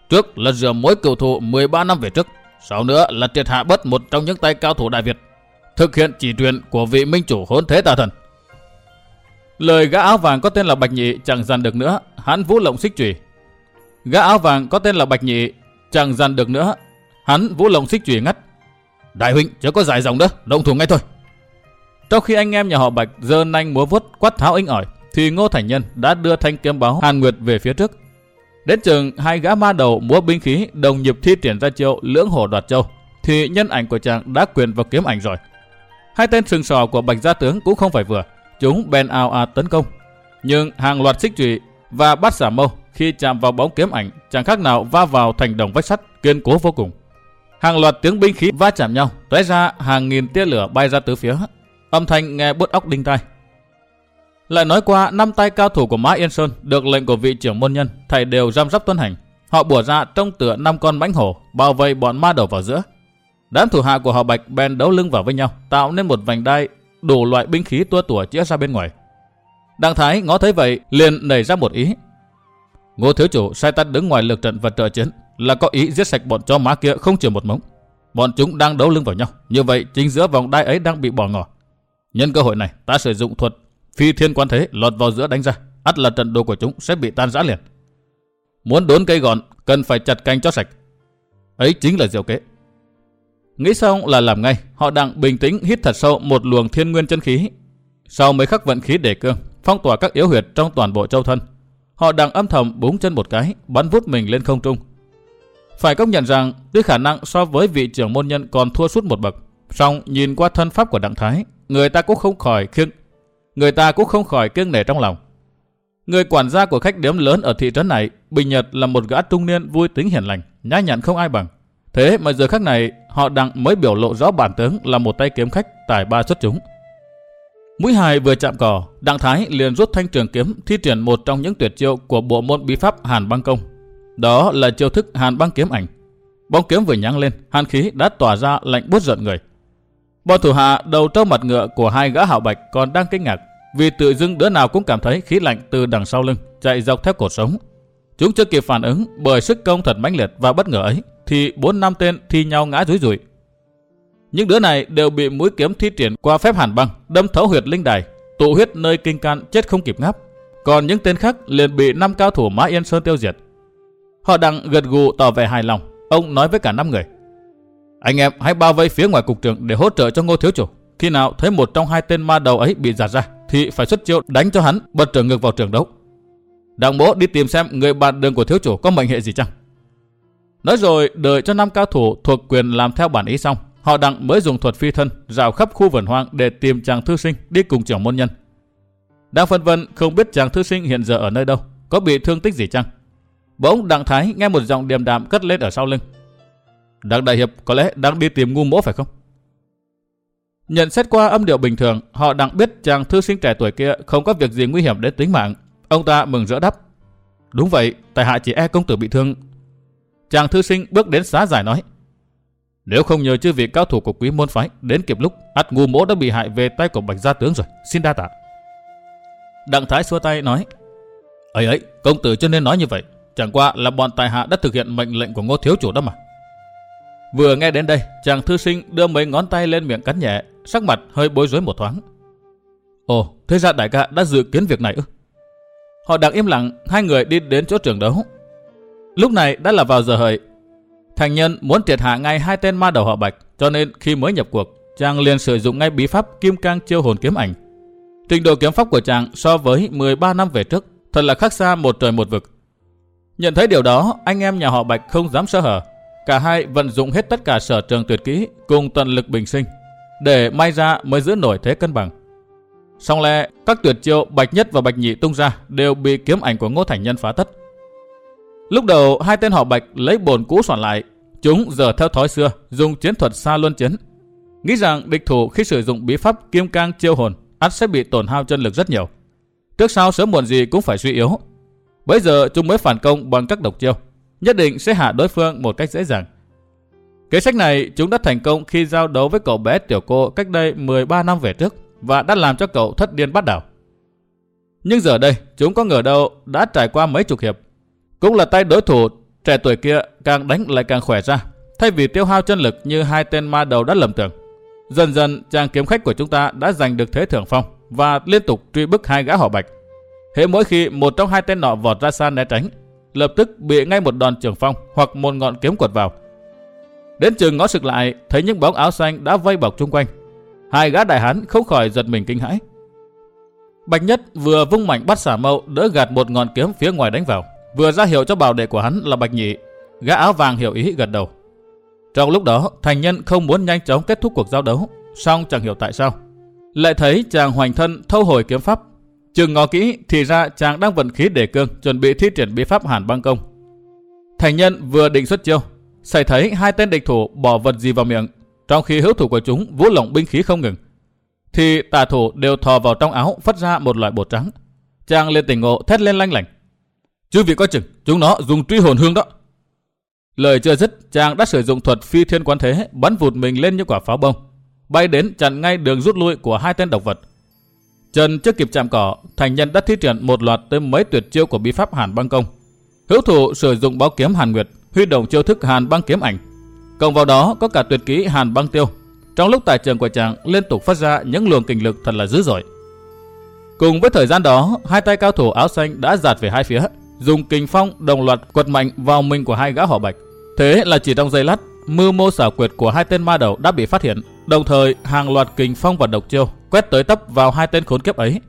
Trước là rửa mối cựu thù 13 năm về trước, sau nữa là triệt hạ bất một trong những tay cao thủ Đại Việt thực hiện chỉ truyền của vị minh chủ hỗn thế tà thần. Lời gã áo vàng có tên là Bạch Nhị chẳng dằn được nữa, hắn vũ lộng xích chủy. Gã áo vàng có tên là Bạch Nhị chẳng dằn được nữa, hắn vũ lộng xích chủy ngắt. Đại huynh chớ có dài dòng nữa, động thủ ngay thôi. Trong khi anh em nhà họ Bạch giơ nanh múa vuốt quát tháo inh ỏi, thì Ngô Thành Nhân đã đưa thanh kiếm báo Hàn Nguyệt về phía trước. Đến chừng hai gã ma đầu múa binh khí đồng nhịp thi triển ra chiêu lưỡng hổ đoạt châu, thì nhân ảnh của chàng đã quyền vào kiếm ảnh rồi. Hai tên sừng sò của Bạch Gia Tướng cũng không phải vừa, chúng bèn ao à tấn công. Nhưng hàng loạt xích chùy và bắt xả mâu khi chạm vào bóng kiếm ảnh chẳng khác nào va vào thành đồng vách sắt kiên cố vô cùng. Hàng loạt tiếng binh khí va chạm nhau, tóe ra hàng nghìn tia lửa bay ra tứ phía. Âm thanh nghe bứt óc đinh tai. Lại nói qua, năm tay cao thủ của Mã Yên Sơn được lệnh của vị trưởng môn nhân, thầy đều giam giáp tuân hành. Họ bùa ra trong tựa năm con mãnh hổ, bao vây bọn ma đầu vào giữa. Đám thủ hạ của họ Bạch bèn đấu lưng vào với nhau, tạo nên một vành đai đủ loại binh khí tua tủa chĩa ra bên ngoài. Đặng Thái ngó thấy vậy, liền nảy ra một ý. Ngô thiếu chủ sai ta đứng ngoài lực trận và trợ chiến, là có ý giết sạch bọn chó má kia không chừa một mống. Bọn chúng đang đấu lưng vào nhau, như vậy chính giữa vòng đai ấy đang bị bỏ ngỏ. Nhân cơ hội này, ta sử dụng thuật phi thiên quan thế lọt vào giữa đánh ra, ắt là trận đồ của chúng sẽ bị tan rã liền. Muốn đốn cây gọn, cần phải chặt canh cho sạch. Ấy chính là diệu kế. Nghĩ xong là làm ngay, họ đặng bình tĩnh hít thật sâu một luồng thiên nguyên chân khí. Sau mấy khắc vận khí để cương, phong tỏa các yếu huyệt trong toàn bộ châu thân. Họ đặng âm thầm búng chân một cái, bắn vút mình lên không trung, Phải công nhận rằng, tuy khả năng so với vị trưởng môn nhân còn thua suốt một bậc, song nhìn qua thân pháp của Đặng Thái, người ta cũng không khỏi kiêng, người ta cũng không khỏi kiêng nể trong lòng. Người quản gia của khách điếm lớn ở thị trấn này, Bình Nhật là một gã trung niên vui tính hiền lành, nhã nhặn không ai bằng. Thế mà giờ khắc này, họ đặng mới biểu lộ rõ bản tướng là một tay kiếm khách tài ba xuất chúng. Mũi hài vừa chạm cỏ, Đặng Thái liền rút thanh trường kiếm thi triển một trong những tuyệt chiêu của bộ môn bí pháp Hàn Băng Công. Đó là chiêu thức Hàn Băng Kiếm Ảnh. Bóng kiếm vừa nhăng lên, hàn khí đã tỏa ra lạnh buốt giận người. Bọn thủ hạ đầu trâu mặt ngựa của hai gã hạo bạch còn đang kinh ngạc vì tự dưng đứa nào cũng cảm thấy khí lạnh từ đằng sau lưng chạy dọc theo cột sống. Chúng chưa kịp phản ứng bởi sức công thật mãnh liệt và bất ngờ ấy thì bốn năm tên thi nhau ngã rúi rủi. Những đứa này đều bị mũi kiếm thi triển qua phép hàn băng, đâm thấu huyệt linh đài, tụ huyết nơi kinh can chết không kịp ngáp. Còn những tên khác liền bị năm cao thủ Mã Yên Sơn tiêu diệt. Họ đặng gật gù tỏ vẻ hài lòng. Ông nói với cả năm người. Anh em hãy bao vây phía ngoài cục trường để hỗ trợ cho ngô thiếu chủ. Khi nào thấy một trong hai tên ma đầu ấy bị giạt ra, thì phải xuất chiêu đánh cho hắn bật trở ngược vào trường đấu. Đặng bố đi tìm xem người bạn đường của thiếu chủ có mệnh hệ gì chăng. Nói rồi đợi cho năm cao thủ thuộc quyền làm theo bản ý xong, họ đặng mới dùng thuật phi thân rào khắp khu vườn hoang để tìm chàng thư sinh đi cùng trưởng môn nhân. Đang phân vân không biết chàng thư sinh hiện giờ ở nơi đâu, có bị thương tích gì chăng. Bỗng đặng thái nghe một giọng điềm đạm cất lên ở sau lưng. Đặng đại hiệp có lẽ đang đi tìm ngu mỗ phải không? Nhận xét qua âm điệu bình thường, họ đặng biết chàng thư sinh trẻ tuổi kia không có việc gì nguy hiểm đến tính mạng. Ông ta mừng rỡ đáp. Đúng vậy, tại hạ chỉ e công tử bị thương. Chàng thư sinh bước đến xá giải nói. Nếu không nhờ chư vị cao thủ của quý môn phái đến kịp lúc, ắt ngu mỗ đã bị hại về tay của bạch gia tướng rồi. Xin đa tạ. Đặng Thái xua tay nói. ấy ấy, công tử cho nên nói như vậy. Chẳng qua là bọn tài hạ đã thực hiện mệnh lệnh của ngô thiếu chủ đó mà. Vừa nghe đến đây, chàng thư sinh đưa mấy ngón tay lên miệng cắn nhẹ, sắc mặt hơi bối rối một thoáng. Ồ, thế ra đại ca đã dự kiến việc này ư? Họ đang im lặng, hai người đi đến chỗ trường đấu. Lúc này đã là vào giờ hợi. Thành nhân muốn triệt hạ ngay hai tên ma đầu họ Bạch, cho nên khi mới nhập cuộc, chàng liền sử dụng ngay bí pháp Kim Cang chiêu hồn kiếm ảnh. Trình độ kiếm pháp của chàng so với 13 năm về trước, thật là khác xa một trời một vực. Nhận thấy điều đó, anh em nhà họ Bạch không dám sơ hở. Cả hai vận dụng hết tất cả sở trường tuyệt kỹ cùng tận lực bình sinh, để may ra mới giữ nổi thế cân bằng. Song lẽ, các tuyệt chiêu Bạch Nhất và Bạch Nhị tung ra đều bị kiếm ảnh của Ngô Thành Nhân phá tất. Lúc đầu, hai tên họ Bạch lấy bồn cũ soạn lại. Chúng giờ theo thói xưa, dùng chiến thuật xa luân chiến. Nghĩ rằng địch thủ khi sử dụng bí pháp kim cang chiêu hồn, ắt sẽ bị tổn hao chân lực rất nhiều. Trước sau sớm muộn gì cũng phải suy yếu, Bây giờ chúng mới phản công bằng các độc chiêu, nhất định sẽ hạ đối phương một cách dễ dàng. Kế sách này chúng đã thành công khi giao đấu với cậu bé tiểu cô cách đây 13 năm về trước và đã làm cho cậu thất điên bắt đảo. Nhưng giờ đây, chúng có ngờ đâu đã trải qua mấy chục hiệp. Cũng là tay đối thủ trẻ tuổi kia càng đánh lại càng khỏe ra, thay vì tiêu hao chân lực như hai tên ma đầu đã lầm tưởng. Dần dần, chàng kiếm khách của chúng ta đã giành được thế thượng phong và liên tục truy bức hai gã họ bạch Hễ mỗi khi một trong hai tên nọ vọt ra xa né tránh, lập tức bị ngay một đòn trường phong hoặc một ngọn kiếm quật vào. Đến trường ngó sực lại, thấy những bóng áo xanh đã vây bọc chung quanh. Hai gã đại hán không khỏi giật mình kinh hãi. Bạch Nhất vừa vung mạnh bắt xả mâu đỡ gạt một ngọn kiếm phía ngoài đánh vào, vừa ra hiệu cho bảo đệ của hắn là Bạch Nhị. Gã áo vàng hiểu ý gật đầu. Trong lúc đó, thành nhân không muốn nhanh chóng kết thúc cuộc giao đấu, song chẳng hiểu tại sao. Lại thấy chàng hoành thân thâu hồi kiếm pháp Chừng ngó kỹ thì ra chàng đang vận khí để cương chuẩn bị thi triển bí pháp hàn băng công. Thành nhân vừa định xuất chiêu, xảy thấy hai tên địch thủ bỏ vật gì vào miệng, trong khi hữu thủ của chúng vũ lộng binh khí không ngừng. Thì tà thủ đều thò vào trong áo phát ra một loại bột trắng. Chàng liền tỉnh ngộ thét lên lanh lảnh. Chứ vị có chừng, chúng nó dùng truy hồn hương đó. Lời chưa dứt, chàng đã sử dụng thuật phi thiên quán thế bắn vụt mình lên như quả pháo bông, bay đến chặn ngay đường rút lui của hai tên độc vật. Trần chưa kịp chạm cỏ, thành nhân đã thi triển một loạt tới mấy tuyệt chiêu của bí pháp Hàn băng công. Hữu thủ sử dụng báo kiếm Hàn Nguyệt, huy động chiêu thức Hàn băng kiếm ảnh. Cộng vào đó có cả tuyệt kỹ Hàn băng tiêu. Trong lúc tài trường của chàng liên tục phát ra những luồng kinh lực thật là dữ dội. Cùng với thời gian đó, hai tay cao thủ áo xanh đã giạt về hai phía, dùng kình phong đồng loạt quật mạnh vào mình của hai gã họ bạch. Thế là chỉ trong giây lát, mưu mô xảo quyệt của hai tên ma đầu đã bị phát hiện, đồng thời hàng loạt kình phong và độc chiêu quét tới tấp vào hai tên khốn kiếp ấy.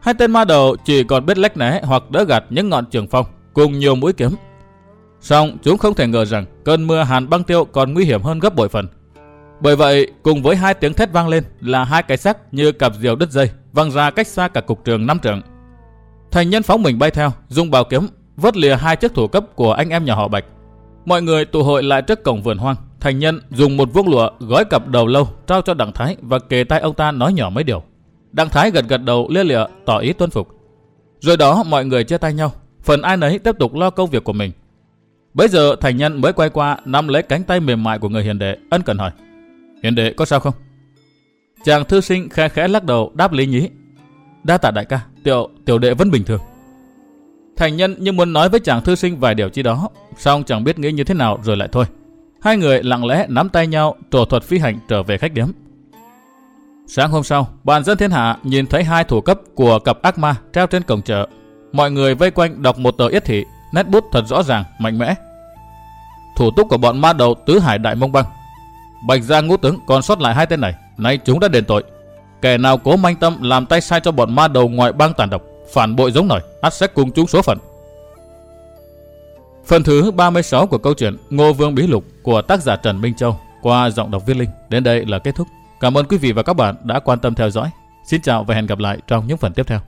Hai tên ma đầu chỉ còn biết lách né hoặc đỡ gạt những ngọn trường phong cùng nhiều mũi kiếm. Song chúng không thể ngờ rằng cơn mưa hàn băng tiêu còn nguy hiểm hơn gấp bội phần. Bởi vậy, cùng với hai tiếng thét vang lên là hai cái sắc như cặp diều đứt dây, văng ra cách xa cả cục trường năm trượng. Thành nhân phóng mình bay theo, dùng bào kiếm vớt lìa hai chiếc thủ cấp của anh em nhà họ Bạch. Mọi người tụ hội lại trước cổng vườn hoang. Thành nhân dùng một vuông lụa gói cặp đầu lâu trao cho Đặng Thái và kề tay ông ta nói nhỏ mấy điều. Đặng Thái gật gật đầu lia lịa tỏ ý tuân phục. Rồi đó mọi người chia tay nhau, phần ai nấy tiếp tục lo công việc của mình. Bây giờ thành nhân mới quay qua nắm lấy cánh tay mềm mại của người hiền đệ, ân cần hỏi. Hiền đệ có sao không? Chàng thư sinh khẽ khẽ lắc đầu đáp lý nhí. Đa tạ đại ca, tiểu tiểu đệ vẫn bình thường. Thành nhân như muốn nói với chàng thư sinh vài điều chi đó, song chẳng biết nghĩ như thế nào rồi lại thôi. Hai người lặng lẽ nắm tay nhau trổ thuật phi hành trở về khách điếm. Sáng hôm sau, bàn dân thiên hạ nhìn thấy hai thủ cấp của cặp ác ma treo trên cổng chợ. Mọi người vây quanh đọc một tờ yết thị, nét bút thật rõ ràng, mạnh mẽ. Thủ túc của bọn ma đầu tứ hải đại mông băng. Bạch gia ngũ tướng còn sót lại hai tên này, nay chúng đã đền tội. Kẻ nào cố manh tâm làm tay sai cho bọn ma đầu ngoại bang tàn độc, phản bội giống nổi, ắt sẽ cùng chúng số phận. Phần thứ 36 của câu chuyện Ngô Vương Bí Lục của tác giả Trần Minh Châu qua giọng đọc viên Linh đến đây là kết thúc. Cảm ơn quý vị và các bạn đã quan tâm theo dõi. Xin chào và hẹn gặp lại trong những phần tiếp theo.